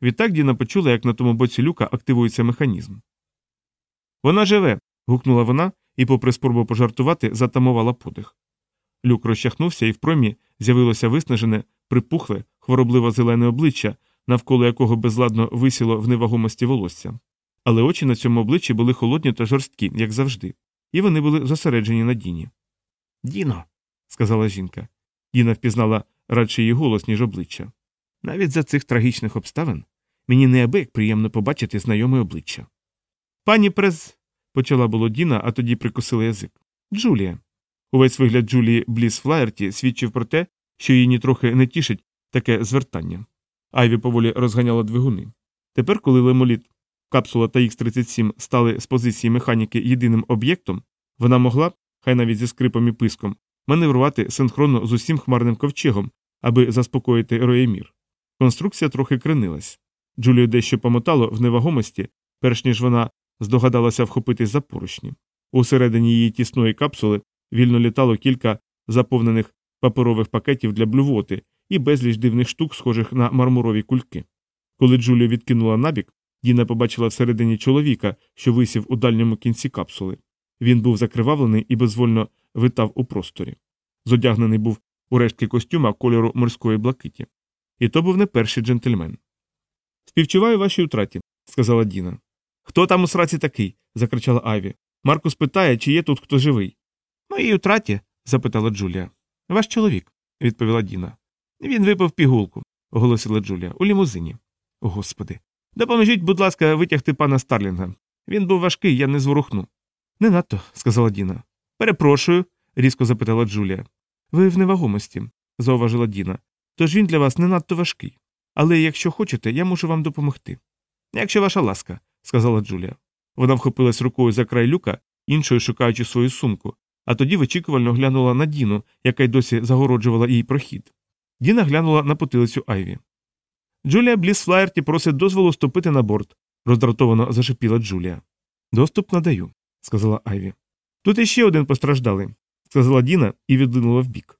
Відтак Діна почула, як на тому боці люка активується механізм. Вона живе. гукнула вона і, попри спробу пожартувати, затамувала подих. Люк розчахнувся, і в промі з'явилося виснажене, припухле, хворобливо зелене обличчя, навколо якого безладно висіло в невагомості волосся. Але очі на цьому обличчі були холодні та жорсткі, як завжди, і вони були зосереджені на Діні. Діно, сказала жінка. Діна впізнала радше її голос, ніж обличчя. Навіть за цих трагічних обставин мені неабияк приємно побачити знайоме обличчя. Пані през. почала було Діна, а тоді прикусила язик. Джулія. Увесь вигляд Джулії Бліс Флаєрті свідчив про те, що її нітрохи не тішить таке звертання. Айві поволі розганяла двигуни. Тепер, коли лемоліт, капсула та Х-37 стали з позиції механіки єдиним об'єктом, вона могла, хай навіть зі скрипом і писком, маневрувати синхронно з усім хмарним ковчегом, аби заспокоїти Роємір. Конструкція трохи кренилась. Джулію дещо помотало в невагомості, перш ніж вона здогадалася вхопитись за поручні. Усередині її тісної капсули вільно літало кілька заповнених паперових пакетів для блювоти і безліч дивних штук, схожих на мармурові кульки. Коли Джулія відкинула набік, Діна побачила всередині чоловіка, що висів у дальньому кінці капсули. Він був закривавлений і безвольно витав у просторі. Зодягнений був у рештки костюма кольору морської блакиті. І то був не перший джентльмен. Співчуваю вашій втраті, сказала Діна. Хто там у сраці такий? закричала Айві. Маркус питає, чи є тут хто живий. Моїй втраті? запитала Джулія. Ваш чоловік, відповіла Діна. Він випив пігулку, оголосила Джулія, у лімузині. Господи. Допоможіть, будь ласка, витягти пана Старлінга. Він був важкий, я не зворухну. Не надто, сказала Діна. Перепрошую, різко запитала Джулія. Ви в невагомості, зауважила Діна. Тож він для вас не надто важкий. Але якщо хочете, я можу вам допомогти. Якщо ваша ласка, сказала Джулія. Вона вхопилась рукою за край люка, іншою шукаючи свою сумку, а тоді вичікувально глянула на Діну, яка й досі загороджувала їй прохід. Діна глянула на потилицю Айві. Джулія Бліс Флаєрті просить дозволу ступити на борт, роздратовано зашипіла Джулія. Доступ надаю, сказала Айві. Тут іще один постраждалий, сказала Діна і відлинула вбік.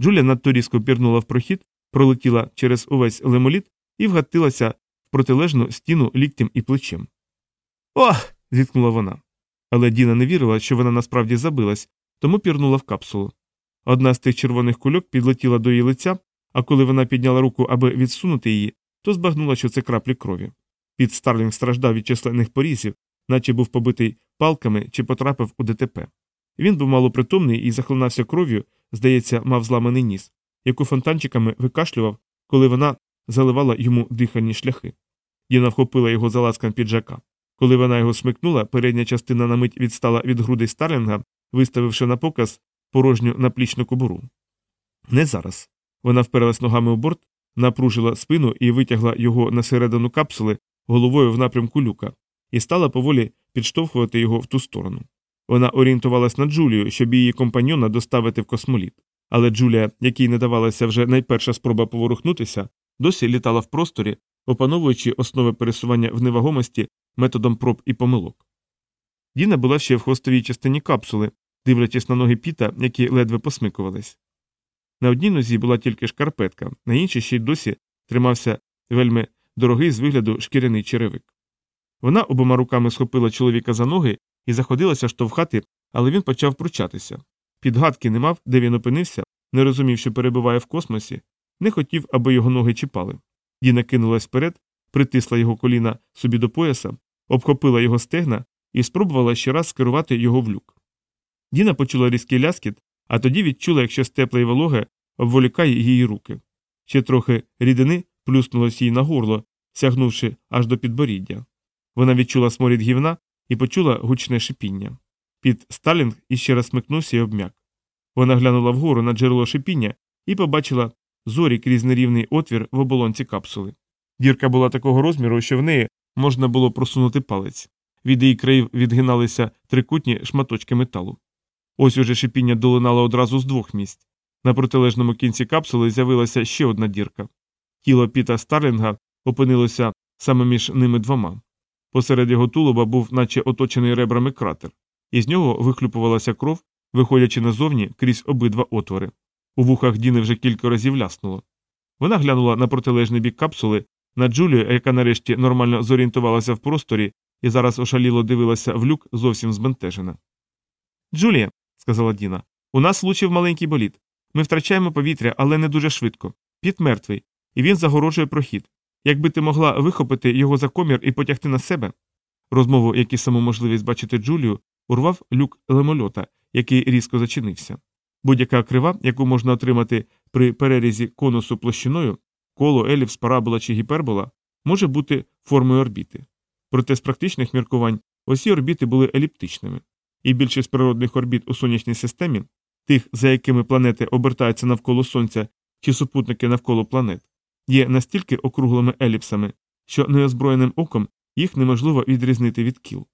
Джулія надто різко пірнула в прохід, пролетіла через увесь лемоліт і вгатилася в протилежну стіну ліктем і плечем. Ох. зіткнула вона. Але Діна не вірила, що вона насправді забилась, тому пірнула в капсулу. Одна з тих червоних кульок підлетіла до її лиця, а коли вона підняла руку, аби відсунути її, то збагнула, що це краплі крові. Під Старлінг страждав від численних порізів, наче був побитий палками чи потрапив у ДТП. Він був малопритомний і захлинався кров'ю, здається, мав зламаний ніс, яку фонтанчиками викашлював, коли вона заливала йому дихальні шляхи. Діна вхопила його за ласкан піджака. Коли вона його смикнула, передня частина на мить відстала від грудей Старлінга, виставивши на показ порожню наплічну кобуру. Не зараз. Вона вперлась ногами у борт, напружила спину і витягла його на середину капсули головою в напрямку люка, і стала поволі підштовхувати його в ту сторону. Вона орієнтувалась на Джулію, щоб її компаньона доставити в космоліт. Але Джулія, якій не давалася вже найперша спроба поворухнутися, досі літала в просторі, опановуючи основи пересування в невагомості методом проб і помилок. Діна була ще в хвостовій частині капсули, дивлячись на ноги піта, які ледве посмикувались. На одній нозі була тільки шкарпетка, на іншій ще й досі тримався вельми дорогий з вигляду шкіряний черевик. Вона обома руками схопила чоловіка за ноги і заходилася штовхати, але він почав пручатися. Підгадки не мав, де він опинився, не розумів, що перебуває в космосі, не хотів, аби його ноги чіпали. Діна кинулась вперед, притисла його коліна собі до пояса, обхопила його стегна і спробувала ще раз скерувати його в люк. Діна почула різкий ляскіт, а тоді відчула, як щось тепле і вологе обволікає її руки. Ще трохи рідини плюснулось їй на горло, сягнувши аж до підборіддя. Вона відчула сморід гівна і почула гучне шипіння. Під Сталінг іще раз смикнувся і обмяк. Вона глянула вгору на джерело шипіння і побачила зорі крізь нерівний отвір в оболонці капсули. Дірка була такого розміру, що в неї можна було просунути палець. Від її країв відгиналися трикутні шматочки металу. Ось уже шипіння долинало одразу з двох місць. На протилежному кінці капсули з'явилася ще одна дірка. Тіло Піта Старлінга опинилося саме між ними двома. Посеред його тулуба був, наче оточений ребрами кратер, із нього вихлюпувалася кров, виходячи назовні крізь обидва отвори. У вухах Діни вже кілька разів ляснуло. Вона глянула на протилежний бік капсули, на Джулію, яка нарешті нормально зорієнтувалася в просторі і зараз ошаліло дивилася в люк зовсім збентежена. Джулія, сказала Діна, у нас влучив маленький боліт. Ми втрачаємо повітря, але не дуже швидко. Піт мертвий, і він загорожує прохід. Якби ти могла вихопити його за комір і потягти на себе. Розмову, як і саму можливість бачити Джулію, урвав люк лемольота, який різко зачинився. Будь-яка крива, яку можна отримати при перерізі конусу площиною, коло, еліпс, парабола чи гіпербола, може бути формою орбіти. Проте з практичних міркувань усі орбіти були еліптичними, і більшість природних орбіт у сонячній системі, тих, за якими планети обертаються навколо Сонця чи супутники навколо планет, є настільки округлими еліпсами, що неозброєним оком їх неможливо відрізнити від кіл.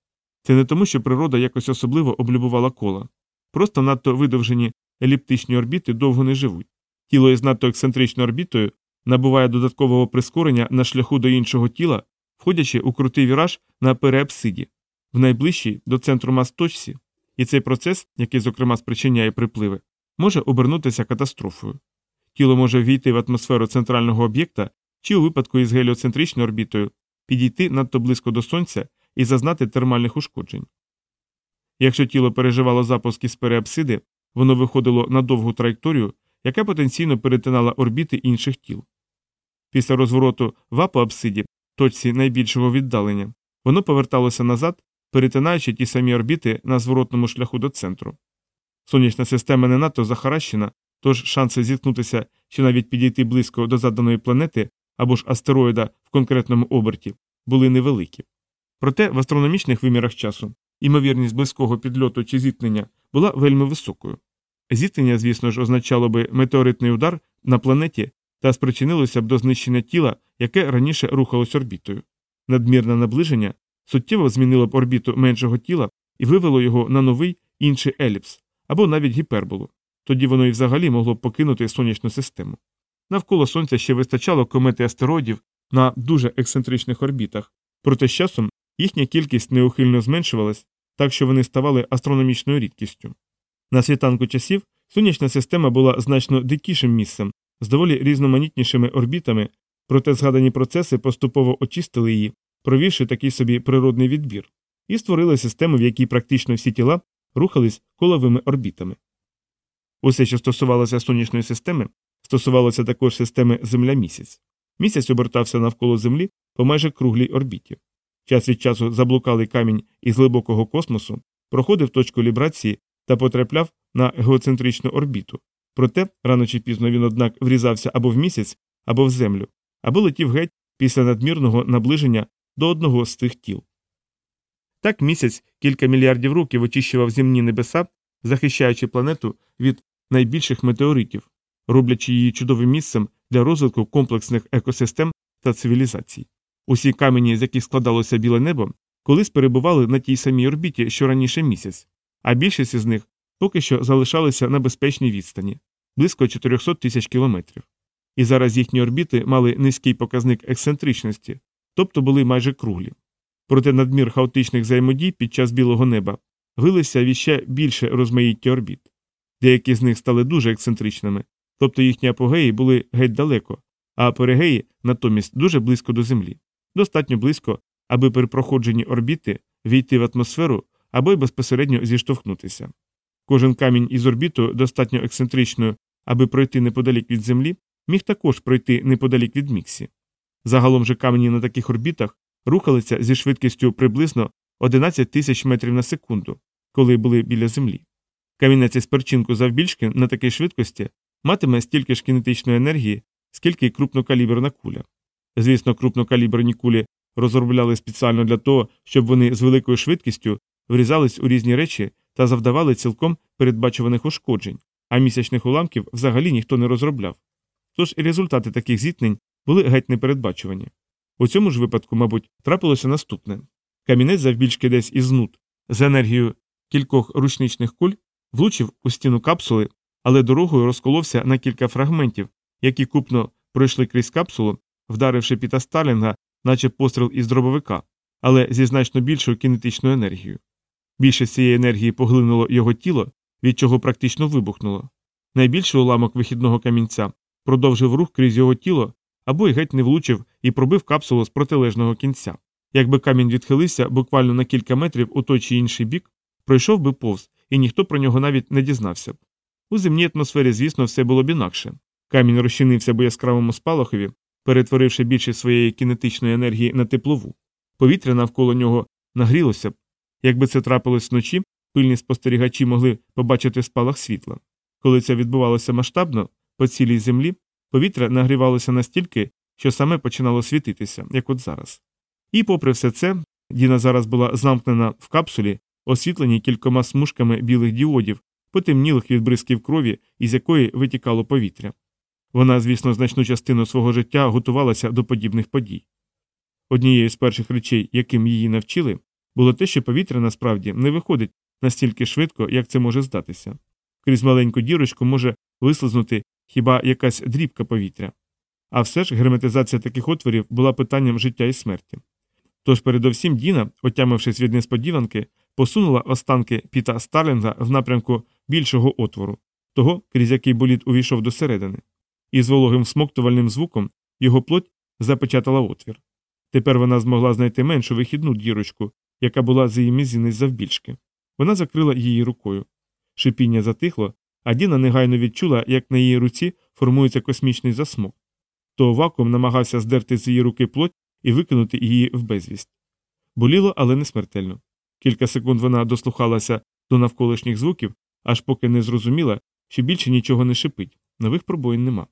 Це не тому, що природа якось особливо облюбувала кола. Просто надто видовжені еліптичні орбіти довго не живуть. Тіло із надто ексцентричною орбітою набуває додаткового прискорення на шляху до іншого тіла, входячи у крутий віраж на переапсиді, в найближчій до центру мас точці, і цей процес, який, зокрема, спричиняє припливи, може обернутися катастрофою. Тіло може війти в атмосферу центрального об'єкта чи у випадку із геліоцентричною орбітою підійти надто близько до сонця і зазнати термальних ушкоджень. Якщо тіло переживало запуск із переапсиди, воно виходило на довгу траєкторію, яка потенційно перетинала орбіти інших тіл. Після розвороту в апоапсиді, точці найбільшого віддалення, воно поверталося назад, перетинаючи ті самі орбіти на зворотному шляху до центру. Сонячна система не надто захаращена, тож шанси зіткнутися чи навіть підійти близько до заданої планети або ж астероїда в конкретному оберті були невеликі. Проте в астрономічних вимірах часу імовірність близького підльоту чи зіткнення була вельми високою. Зіткнення, звісно ж, означало би метеоритний удар на планеті та спричинилося б до знищення тіла, яке раніше рухалось орбітою. Надмірне наближення суттєво змінило б орбіту меншого тіла і вивело його на новий інший еліпс або навіть гіперболу. Тоді воно і взагалі могло б покинути сонячну систему. Навколо сонця ще вистачало комети астероїдів на дуже ексцентричних орбітах, проте з часом їхня кількість неухильно зменшувалась, так що вони ставали астрономічною рідкістю. На світанку часів сонячна система була значно дикішим місцем, з доволі різноманітнішими орбітами, проте згадані процеси поступово очистили її, провівши такий собі природний відбір, і створили систему, в якій практично всі тіла рухались коловими орбітами. Усе, що стосувалося сонячної системи, стосувалося також системи Земля місяць. Місяць обертався навколо Землі по майже круглій орбіті. Час від часу заблукалий камінь із глибокого космосу проходив точку лібрації та потрапляв на геоцентричну орбіту. Проте рано чи пізно він, однак, врізався або в місяць, або в землю, або летів геть після надмірного наближення до одного з тих тіл. Так місяць кілька мільярдів років очищував земні небеса, захищаючи планету від найбільших метеоритів, роблячи її чудовим місцем для розвитку комплексних екосистем та цивілізацій. Усі камені, з яких складалося біле небо, колись перебували на тій самій орбіті, що раніше місяць, а більшість із них поки що залишалися на безпечній відстані близько 400 тисяч кілометрів. І зараз їхні орбіти мали низький показник ексцентричності, тобто були майже круглі. Проте надмір хаотичних взаємодій під час білого неба вилися в іще більше розмаїття орбіт. Деякі з них стали дуже ексцентричними, тобто їхні апогеї були геть далеко, а перигеї натомість дуже близько до Землі, достатньо близько, аби при проходженні орбіти війти в атмосферу або й безпосередньо зіштовхнутися. Кожен камінь із орбітою достатньо ексцентричною, аби пройти неподалік від Землі, міг також пройти неподалік від Міксі. Загалом же камені на таких орбітах рухалися зі швидкістю приблизно 11 тисяч метрів на секунду, коли були біля Землі. Камінець із перчинку завбільшки на такій швидкості матиме стільки ж кінетичної енергії, скільки й крупнокаліберна куля. Звісно, крупнокаліберні кулі розробляли спеціально для того, щоб вони з великою швидкістю врізались у різні речі та завдавали цілком передбачуваних ушкоджень, а місячних уламків взагалі ніхто не розробляв. Тож і результати таких зіткнень були геть непередбачувані. У цьому ж випадку, мабуть, трапилося наступне камінець завбільшки десь із нут з енергією кількох ручничних куль влучив у стіну капсули, але дорогою розколовся на кілька фрагментів, які купно пройшли крізь капсулу, вдаривши Піта Сталінга, наче постріл із дробовика, але зі значно більшою кінетичною енергією. Більшість цієї енергії поглинуло його тіло, від чого практично вибухнуло. Найбільший уламок вихідного камінця продовжив рух крізь його тіло або й геть не влучив і пробив капсулу з протилежного кінця. Якби камінь відхилився буквально на кілька метрів у той чи інший бік, пройшов би повз, і ніхто про нього навіть не дізнався б. У земній атмосфері, звісно, все було б інакше. Камінь розчинився б яскравому спалахові, перетворивши більшість своєї кінетичної енергії на теплову. Повітря навколо нього нагрілося б. Якби це трапилось вночі, пильні спостерігачі могли побачити спалах світла. Коли це відбувалося масштабно, по цілій землі, повітря нагрівалося настільки, що саме починало світитися, як от зараз. І, попри все це, Діна зараз була замкнена в капсулі, освітленій кількома смужками білих діодів, потемнілих від бризків крові, із якої витікало повітря. Вона, звісно, значну частину свого життя готувалася до подібних подій. Однією з перших речей, яким її навчили, було те, що повітря насправді не виходить настільки швидко, як це може здатися. Крізь маленьку дірочку може вислизнути хіба якась дрібка повітря. А все ж герметизація таких отворів була питанням життя і смерті. Тож, передовсім Діна, отямившись від несподіванки, посунула останки Піта Старлінга в напрямку більшого отвору, того, крізь який боліт увійшов до середини, і з вологим смоктувальним звуком його плоть запечатала отвір. Тепер вона змогла знайти меншу вихідну дірочку, яка була з її мізинець завбільшки. Вона закрила її рукою. Шипіння затихло, а Діна негайно відчула, як на її руці формується космічний засмок. То вакуум намагався здерти з її руки плоть і викинути її в безвість. Боліло, але не смертельно. Кілька секунд вона дослухалася до навколишніх звуків, аж поки не зрозуміла, що більше нічого не шипить, нових пробоїн нема.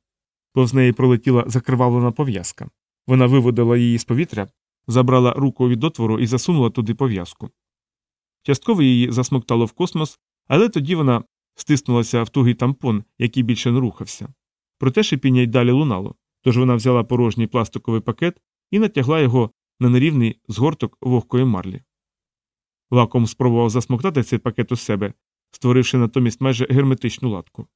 Повз неї пролетіла закривавлена пов'язка. Вона виводила її з повітря, забрала руку від отвору і засунула туди пов'язку. Частково її засмоктало в космос, але тоді вона стиснулася в тугий тампон, який більше не рухався. Проте шипіння й далі лунало, тож вона взяла порожній пластиковий пакет і натягла його на нерівний згорток вогкої марлі. Вакуум спробував засмоктати цей пакет у себе, створивши натомість майже герметичну латку.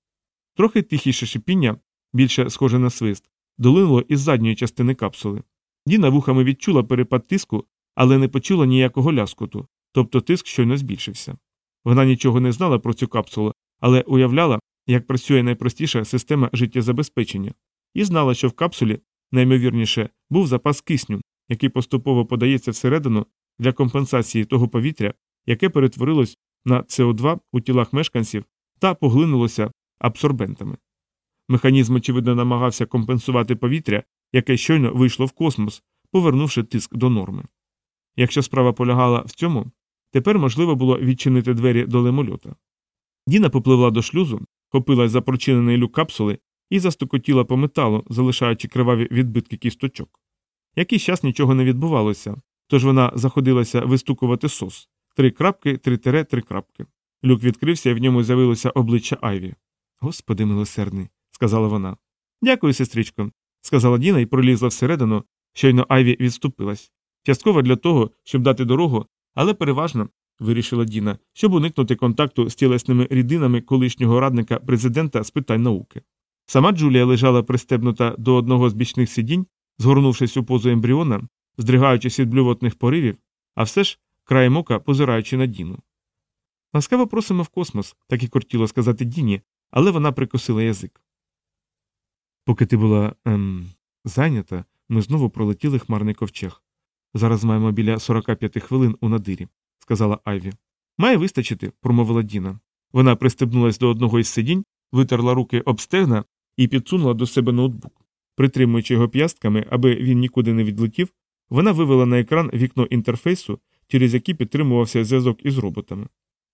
Трохи тихіше шипіння, більше схоже на свист, долинуло із задньої частини капсули. Діна вухами відчула перепад тиску, але не почула ніякого ляскоту, тобто тиск щойно збільшився. Вона нічого не знала про цю капсулу, але уявляла, як працює найпростіша система життєзабезпечення, і знала, що в капсулі, наймовірніше, був запас кисню, який поступово подається всередину для компенсації того повітря, яке перетворилось на СО2 у тілах мешканців та поглинулося абсорбентами. Механізм, очевидно, намагався компенсувати повітря, яке щойно вийшло в космос, повернувши тиск до норми. Якщо справа полягала в цьому, тепер можливо було відчинити двері до лемольота. Діна попливла до шлюзу, хопилась за прочинений люк капсули і застукотіла по металу, залишаючи криваві відбитки кісточок. Якийсь час нічого не відбувалося, тож вона заходилася вистукувати сос три крапки, три тере, три крапки. Люк відкрився і в ньому з'явилося обличчя Айві. Господи милосердний, сказала вона. Дякую, сестричко, сказала Діна і пролізла всередину, щойно Айві відступилась. Частково для того, щоб дати дорогу, але переважно, вирішила Діна, щоб уникнути контакту з тілесними рідинами колишнього радника президента з питань науки. Сама Джулія лежала пристебнута до одного з бічних сидінь, згорнувшись у позу ембріона, здригаючись від блювотних поривів, а все ж краєм ока позираючи на Діну. Ласкаво просимо в космос, так і кортіло сказати Діні, але вона прикусила язик. Поки ти була ем, зайнята, ми знову пролетіли хмарний ковчег. Зараз маємо біля 45 хвилин у надирі, сказала Айві. Має вистачити, промовила Діна. Вона пристебнулась до одного із сидінь, витерла руки об стегна і підсунула до себе ноутбук. Притримуючи його п'ястками, аби він нікуди не відлетів, вона вивела на екран вікно інтерфейсу, через який підтримувався зв'язок із роботами.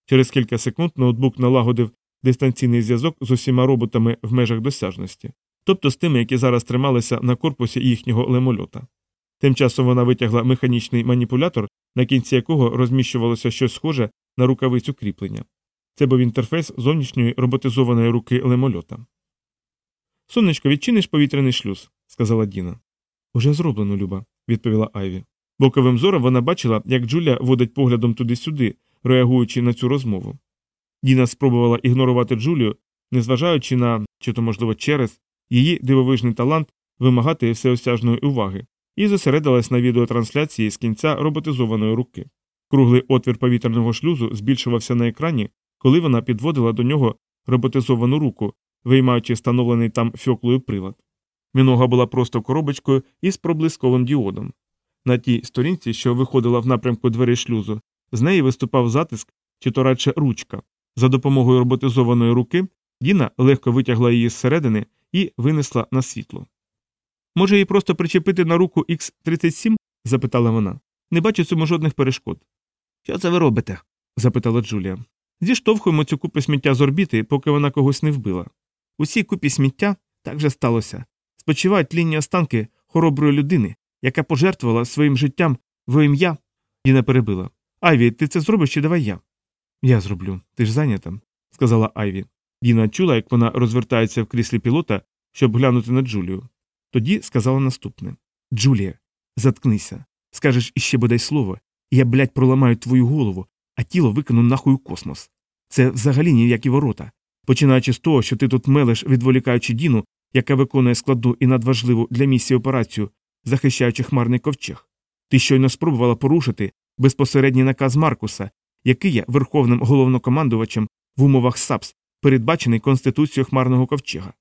Через кілька секунд ноутбук налагодив дистанційний зв'язок з усіма роботами в межах досяжності, тобто з тими, які зараз трималися на корпусі їхнього лемольота. Тим часом вона витягла механічний маніпулятор, на кінці якого розміщувалося щось схоже на рукавицю кріплення. Це був інтерфейс зовнішньої роботизованої руки лемольота. Сонечко, відчиниш повітряний шлюз, сказала Діна. Уже зроблено, Люба, відповіла Айві. Боковим зором вона бачила, як Джулія водить поглядом туди-сюди, реагуючи на цю розмову. Діна спробувала ігнорувати Джулію, незважаючи на, чи то, можливо, через її дивовижний талант вимагати всеосяжної уваги, і зосередилась на відеотрансляції з кінця роботизованої руки. Круглий отвір повітряного шлюзу збільшувався на екрані, коли вона підводила до нього роботизовану руку, виймаючи встановлений там фьоклою прилад. Мінога була просто коробочкою із проблисковим діодом. На тій сторінці, що виходила в напрямку дверей шлюзу, з неї виступав затиск чи то радше ручка. За допомогою роботизованої руки Діна легко витягла її зсередини і винесла на світло. Може, її просто причепити на руку x 37 запитала вона. Не бачу цьому жодних перешкод. Що це ви робите? запитала Джулія. Зіштовхуємо цю купу сміття з орбіти, поки вона когось не вбила. Усі купі сміття так же сталося. Спочивають лінні останки хороброї людини, яка пожертвувала своїм життям во ім'я. Діна перебила. Айві, ти це зробиш чи давай я? Я зроблю. Ти ж зайнята, сказала Айві. Діна чула, як вона розвертається в кріслі пілота, щоб глянути на Джулію. Тоді сказала наступне Джулія, заткнися. Скажеш іще бодай слово, я, блядь, проламаю твою голову, а тіло викину нахуй у космос. Це взагалі ніякі ворота. Починаючи з того, що ти тут мелеш, відволікаючи Діну, яка виконує складну і надважливу для місії операцію, захищаючи хмарний ковчег. Ти щойно спробувала порушити безпосередній наказ Маркуса, який є верховним головнокомандувачем в умовах САПС, передбачений Конституцією Хмарного ковчега.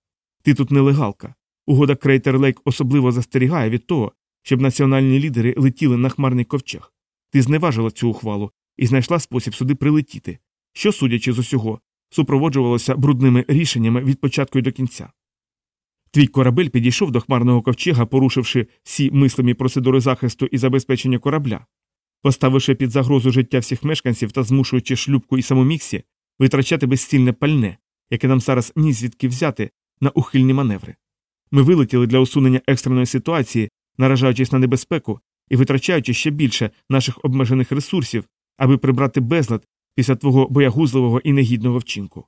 Ти тут нелегалка. Угода Крейтер Лейк особливо застерігає від того, щоб національні лідери летіли на хмарний ковчег. Ти зневажила цю ухвалу і знайшла спосіб сюди прилетіти, що, судячи з усього, супроводжувалося брудними рішеннями від початку й до кінця. Твій корабель підійшов до хмарного ковчега, порушивши всі мислимі процедури захисту і забезпечення корабля, поставивши під загрозу життя всіх мешканців та змушуючи шлюбку і самоміксі витрачати безцільне пальне, яке нам зараз ні звідки взяти на ухильні маневри. Ми вилетіли для усунення екстреної ситуації, наражаючись на небезпеку і витрачаючи ще більше наших обмежених ресурсів, аби прибрати безлад після твого боягузливого і негідного вчинку.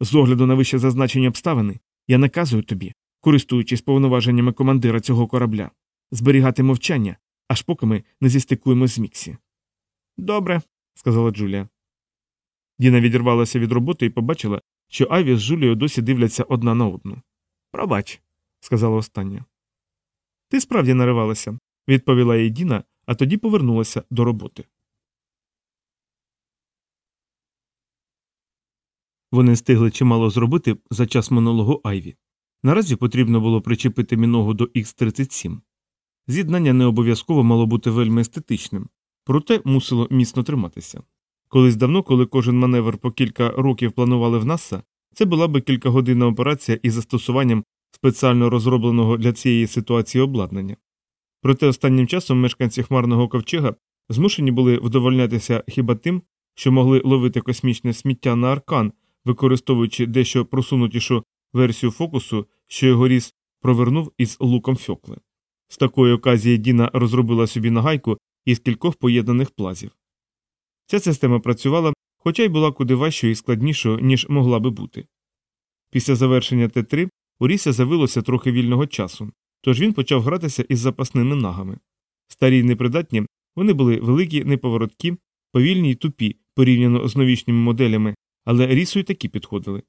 З огляду на вище зазначені обставини, я наказую тобі, користуючись повноваженнями командира цього корабля, зберігати мовчання, аж поки ми не зістикуємо з Міксі. Добре, сказала Джулія. Діна відірвалася від роботи і побачила, що Айві з Джулією досі дивляться одна на одну. Пробач, сказала остання. Ти справді наривалася, відповіла їй Діна, а тоді повернулася до роботи. Вони встигли чимало зробити за час монологу Айві. Наразі потрібно було причепити міногу до Х-37. З'єднання не обов'язково мало бути вельми естетичним, проте мусило міцно триматися. Колись давно, коли кожен маневр по кілька років планували в НАСА, це була би кількагодинна операція із застосуванням спеціально розробленого для цієї ситуації обладнання. Проте останнім часом мешканці хмарного ковчега змушені були вдовольнятися хіба тим, що могли ловити космічне сміття на аркан, використовуючи дещо просунутішу версію фокусу, що його ріс провернув із луком фьокли. З такої оказії Діна розробила собі нагайку із кількох поєднаних плазів. Ця система працювала, хоча й була куди важчою і складнішою, ніж могла би бути. Після завершення Т3 у Ріса завилося трохи вільного часу, тож він почав гратися із запасними нагами. Старі й непридатні, вони були великі, неповороткі, повільні й тупі порівняно з новішніми моделями, але рісу й такі підходили.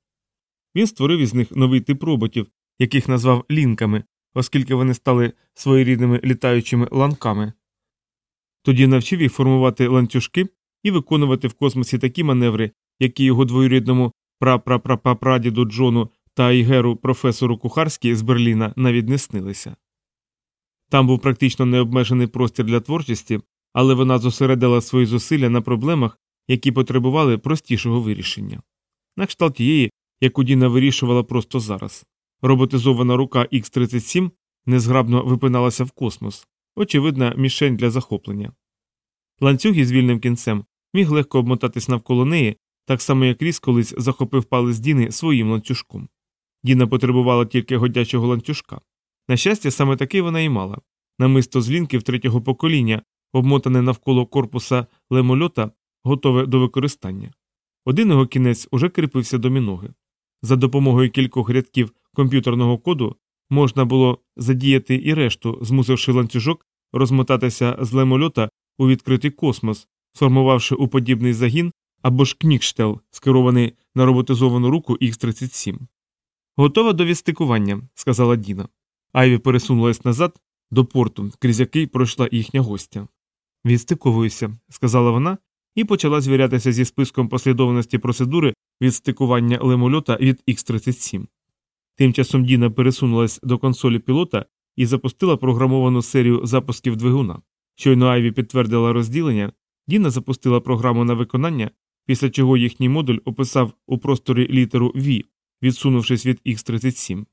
Він створив із них новий тип роботів, яких назвав лінками, оскільки вони стали своєрідними літаючими ланками. Тоді навчив їх формувати ланцюжки і виконувати в космосі такі маневри, які його двоюрідному прапрапрапрадіду Джону та Айгеру професору Кухарській з Берліна навіть не снилися. Там був практично необмежений простір для творчості, але вона зосередила свої зусилля на проблемах, які потребували простішого вирішення. На кшталт тієї, яку Діна вирішувала просто зараз. Роботизована рука Х-37 незграбно випиналася в космос, очевидна мішень для захоплення. Ланцюг із вільним кінцем міг легко обмотатись навколо неї так само як Ріс колись захопив палець Діни своїм ланцюжком. Діна потребувала тільки годячого ланцюжка. На щастя, саме такий вона і мала намисто з лінків третього покоління, обмотане навколо корпуса лемольота, готове до використання. Один його кінець уже кріпився до міноги. За допомогою кількох рядків комп'ютерного коду можна було задіяти і решту, змусивши ланцюжок розмотатися з лемольота у відкритий космос, сформувавши у подібний загін або ж кнікштел, скерований на роботизовану руку Х-37. Готова до відстикування, сказала Діна. Айві пересунулась назад до порту, крізь який пройшла їхня гостя. Відстиковуюся, сказала вона і почала звірятися зі списком послідовності процедури відстикування лемольота від Х-37. Тим часом Діна пересунулась до консолі пілота і запустила програмовану серію запусків двигуна. Щойно Айві підтвердила розділення, Діна запустила програму на виконання, після чого їхній модуль описав у просторі літеру V, відсунувшись від Х-37.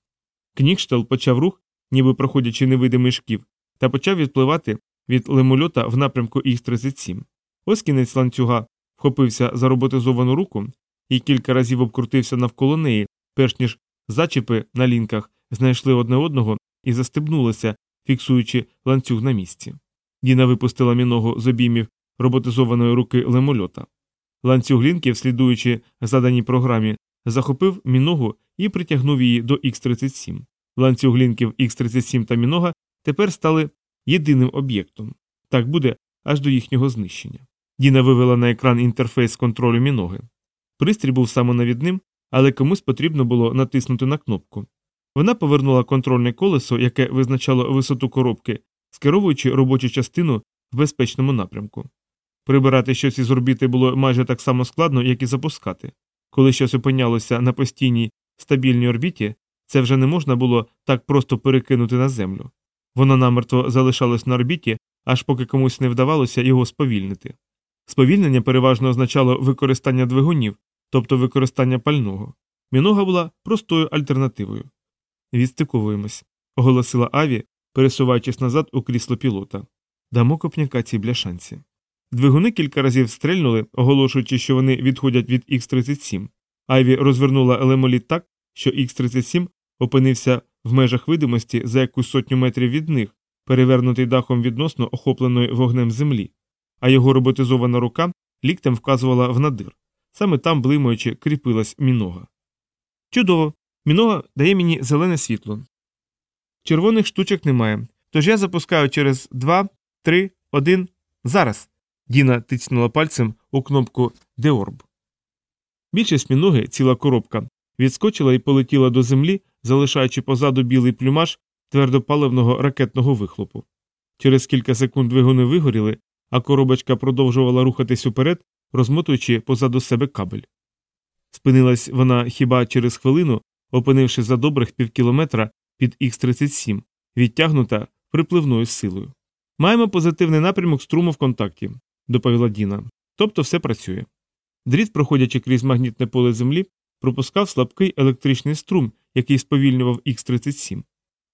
Кнігштел почав рух, ніби проходячи невидимий шків, та почав відпливати від лемольота в напрямку Х-37. Ось кінець ланцюга вхопився за роботизовану руку і кілька разів обкрутився навколо неї, перш ніж зачіпи на лінках знайшли одне одного і застебнулися, фіксуючи ланцюг на місці. Діна випустила міногу з обіймів роботизованої руки лемольота. Ланцюг лінків, слідуючи заданій програмі, захопив міногу і притягнув її до Х-37. Ланцюг лінків Х-37 та мінога тепер стали єдиним об'єктом. Так буде аж до їхнього знищення. Діна вивела на екран інтерфейс контролю міноги. Пристрій був самонавідним, але комусь потрібно було натиснути на кнопку. Вона повернула контрольне колесо, яке визначало висоту коробки, скеровуючи робочу частину в безпечному напрямку. Прибирати щось із орбіти було майже так само складно, як і запускати. Коли щось опинялося на постійній стабільній орбіті, це вже не можна було так просто перекинути на землю. Воно намертво залишалось на орбіті, аж поки комусь не вдавалося його сповільнити. Сповільнення переважно означало використання двигунів, тобто використання пального. Мінога була простою альтернативою. Відстиковуємось, оголосила Аві, пересуваючись назад у крісло пілота. Дамо копняка цій бляшанці. Двигуни кілька разів стрельнули, оголошуючи, що вони відходять від Х-37. Айві розвернула елемоліт так, що Х-37 опинився в межах видимості за якусь сотню метрів від них, перевернутий дахом відносно охопленої вогнем землі, а його роботизована рука ліктем вказувала в надир. Саме там, блимаючи, кріпилась мінога. Чудово! Мінога дає мені зелене світло. Червоних штучок немає. Тож я запускаю через два, три, один. Зараз. Діна тицнула пальцем у кнопку Деорб. Більшість міноги, ціла коробка, відскочила і полетіла до землі, залишаючи позаду білий плюмаж твердопаливного ракетного вихлопу. Через кілька секунд двигуни вигоріли, а коробочка продовжувала рухатись уперед, розмотуючи позаду себе кабель. Спинилась вона хіба через хвилину, опинивши за добрих півкілометра під Х-37, відтягнута припливною силою. Маємо позитивний напрямок струму в контакті, доповіла Діна. Тобто все працює. Дріт, проходячи крізь магнітне поле землі, пропускав слабкий електричний струм, який сповільнював Х-37.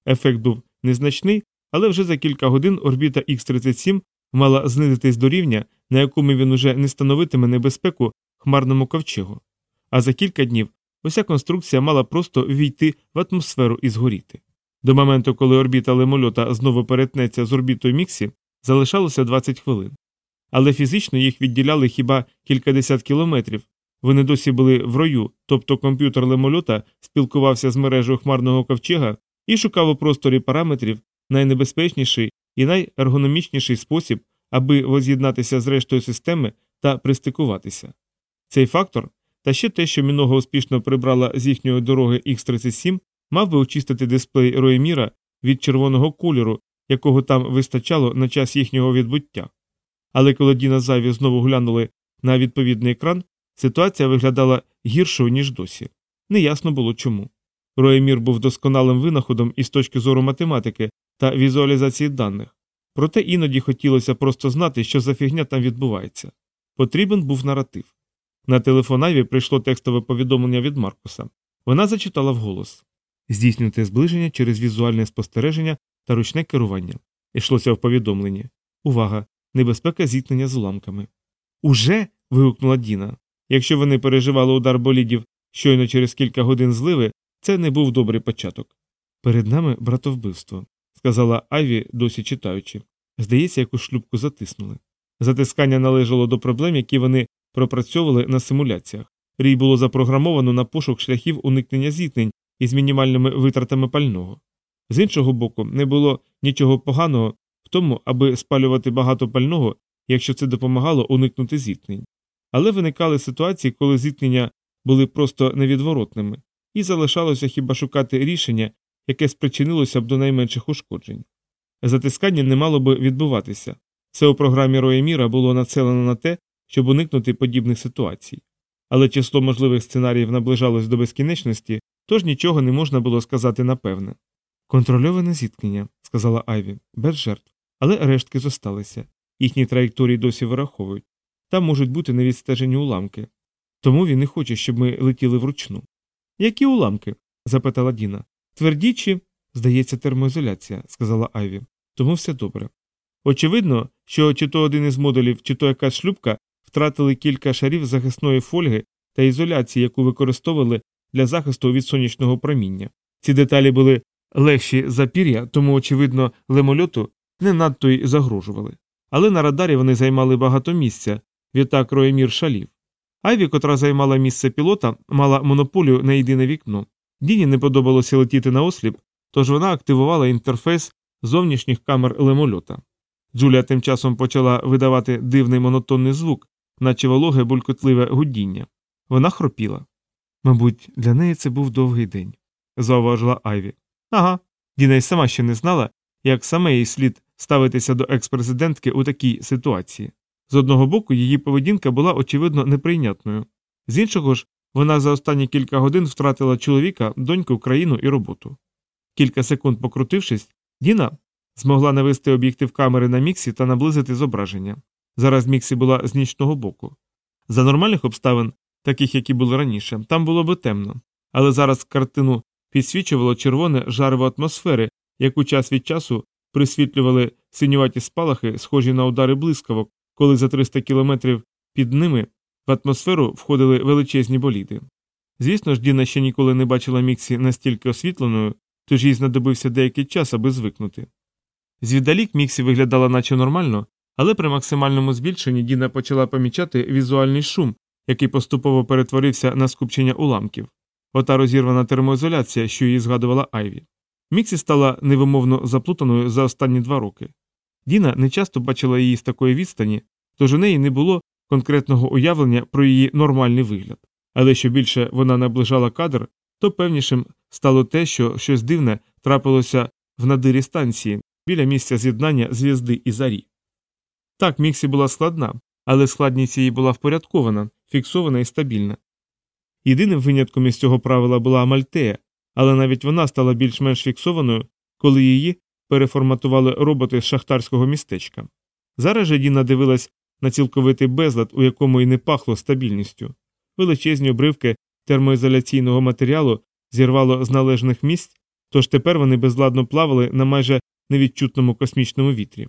Ефект був незначний, але вже за кілька годин орбіта Х-37 мала знизитись до рівня, на якому він уже не становитиме небезпеку хмарному ковчегу. А за кілька днів уся конструкція мала просто війти в атмосферу і згоріти. До моменту, коли орбіта лемольота знову перетнеться з орбітою Міксі, залишалося 20 хвилин. Але фізично їх відділяли хіба кількадесят кілометрів. Вони досі були в рою, тобто комп'ютер лемольота спілкувався з мережею хмарного ковчега і шукав у просторі параметрів найнебезпечніший і найергономічніший спосіб, аби воз'єднатися з рештою системи та пристикуватися. Цей фактор, та ще те, що мінога успішно прибрала з їхньої дороги Х-37, мав би очистити дисплей Роєміра від червоного кольору, якого там вистачало на час їхнього відбуття. Але коли Діна Зайві знову глянули на відповідний екран, ситуація виглядала гіршою, ніж досі. Неясно було чому. Роємір був досконалим винаходом із точки зору математики та візуалізації даних, проте іноді хотілося просто знати, що за фігня там відбувається. Потрібен був наратив. На телефон Айві прийшло текстове повідомлення від Маркуса. Вона зачитала вголос здійснювати зближення через візуальне спостереження та ручне керування. Ішлося в повідомленні. Увага! Небезпека зіткнення з уламками. Уже. вигукнула Діна. Якщо вони переживали удар болідів щойно через кілька годин зливи, це не був добрий початок. Перед нами братовбивство, сказала Айві, досі читаючи. Здається, якусь шлюбку затиснули. Затискання належало до проблем, які вони пропрацьовували на симуляціях. Рій було запрограмовано на пошук шляхів уникнення зіткнень із мінімальними витратами пального. З іншого боку, не було нічого поганого тому, аби спалювати багато пального, якщо це допомагало уникнути зіткнень. Але виникали ситуації, коли зіткнення були просто невідворотними, і залишалося хіба шукати рішення, яке спричинилося б до найменших ушкоджень. Затискання не мало би відбуватися. Це у програмі Роєміра було нацелено на те, щоб уникнути подібних ситуацій. Але число можливих сценаріїв наближалось до безкінечності, тож нічого не можна було сказати напевне. Контрольоване зіткнення, сказала Айві, без жертв, але рештки зосталися. Їхні траєкторії досі вираховують. Там можуть бути невідстежені уламки. Тому він не хоче, щоб ми летіли вручну. Які уламки? запитала Діна. Тверді чи, здається, термоізоляція, сказала Айві. Тому все добре. Очевидно, що чи то один із модулів, чи то якась шлюбка втратили кілька шарів захисної фольги та ізоляції, яку використовували для захисту від сонячного проміння. Ці деталі були легші за пір'я, тому, очевидно, лемольоту не надто й загрожували. Але на радарі вони займали багато місця, відтак Роємір шалів. Айві, котра займала місце пілота, мала монополію на єдине вікно. Діні не подобалося летіти на осліп, тож вона активувала інтерфейс зовнішніх камер лемольота. Джулія тим часом почала видавати дивний монотонний звук, наче вологе булькотливе гудіння. Вона хропіла. Мабуть, для неї це був довгий день, зауважила Айві. Ага. Діна й сама ще не знала, як саме їй слід ставитися до експрезидентки у такій ситуації. З одного боку, її поведінка була очевидно неприйнятною, з іншого ж, вона за останні кілька годин втратила чоловіка, доньку, країну і роботу. Кілька секунд покрутившись, Діна змогла навести об'єктив камери на міксі та наблизити зображення. Зараз Міксі була з нічного боку. За нормальних обставин, таких які були раніше, там було би темно, але зараз картину підсвічувало червоне жарево атмосфери, яку час від часу присвітлювали синюваті спалахи, схожі на удари блискавок, коли за 300 кілометрів під ними в атмосферу входили величезні боліди. Звісно ж, Діна ще ніколи не бачила Міксі настільки освітленою, тож їй знадобився деякий час, аби звикнути. Звіддалік Міксі виглядала наче нормально, але при максимальному збільшенні Діна почала помічати візуальний шум, який поступово перетворився на скупчення уламків, ота розірвана термоізоляція, що її згадувала Айві. Міксі стала невимовно заплутаною за останні два роки. Діна не часто бачила її з такої відстані, тож у неї не було конкретного уявлення про її нормальний вигляд. Але що більше вона наближала кадр, то певнішим стало те, що щось дивне трапилося в надирі станції біля місця з'єднання зв'язди і зарі. Так, Міксі була складна, але складність її була впорядкована, фіксована і стабільна. Єдиним винятком із цього правила була Амальтея, але навіть вона стала більш-менш фіксованою, коли її переформатували роботи з шахтарського містечка. Зараз же Діна дивилась на цілковитий безлад, у якому й не пахло стабільністю. Величезні обривки термоізоляційного матеріалу зірвало з належних місць, тож тепер вони безладно плавали на майже невідчутному космічному вітрі.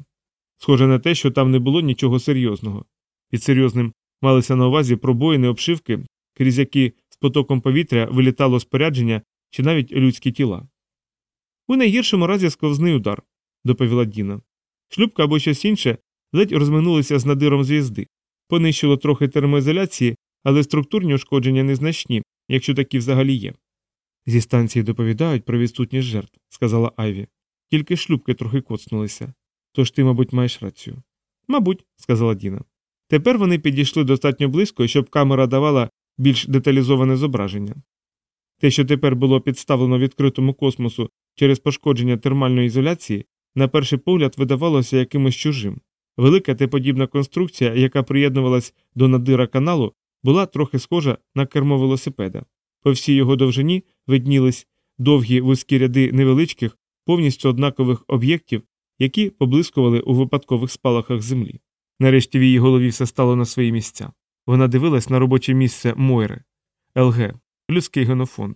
Схоже на те, що там не було нічого серйозного. Під серйозним малися на увазі пробоїни обшивки, крізь які з потоком повітря вилітало спорядження чи навіть людські тіла. У найгіршому разі сковзний удар, доповіла Діна. Шлюбка або щось інше ледь розминулися з надиром зв'язди, понищило трохи термоізоляції, але структурні ушкодження незначні, якщо такі взагалі є. Зі станції доповідають про відсутність жертв, сказала Айві. Тільки шлюбки трохи коцнулися. Тож ти, мабуть, маєш рацію. Мабуть, сказала Діна. Тепер вони підійшли достатньо близько, щоб камера давала більш деталізоване зображення. Те, що тепер було підставлено відкритому космосу через пошкодження термальної ізоляції, на перший погляд видавалося якимось чужим. Велика теподібна конструкція, яка приєднувалась до надира каналу, була трохи схожа на кермо велосипеда. По всій його довжині виднілись довгі вузькі ряди невеличких, повністю однакових об'єктів, які поблискували у випадкових спалахах землі. Нарешті в її голові все стало на свої місця. Вона дивилась на робоче місце Мойри, ЛГ, людський генофонд.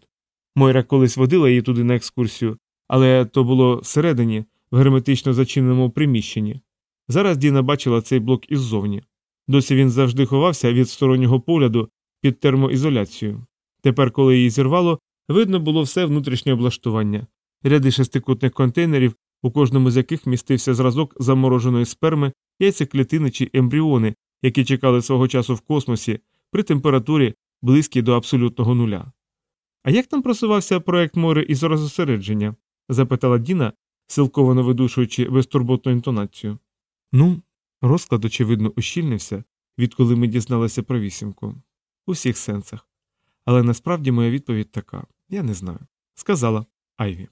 Мойра колись водила її туди на екскурсію, але то було всередині, в герметично зачиненому приміщенні. Зараз Діна бачила цей блок іззовні. Досі він завжди ховався від стороннього погляду під термоізоляцією. Тепер, коли її зірвало, видно було все внутрішнє облаштування, ряди шестикутних контейнерів, у кожному з яких містився зразок замороженої сперми, яйцеклітини чи ембріони, які чекали свого часу в космосі при температурі близькій до абсолютного нуля. А як там просувався проект море із розосередження? запитала Діна, силковано видушуючи безтурботну інтонацію. Ну, розклад, очевидно, ущільнився, відколи ми дізналися про вісімку. У всіх сенсах. Але насправді моя відповідь така я не знаю. Сказала Айві.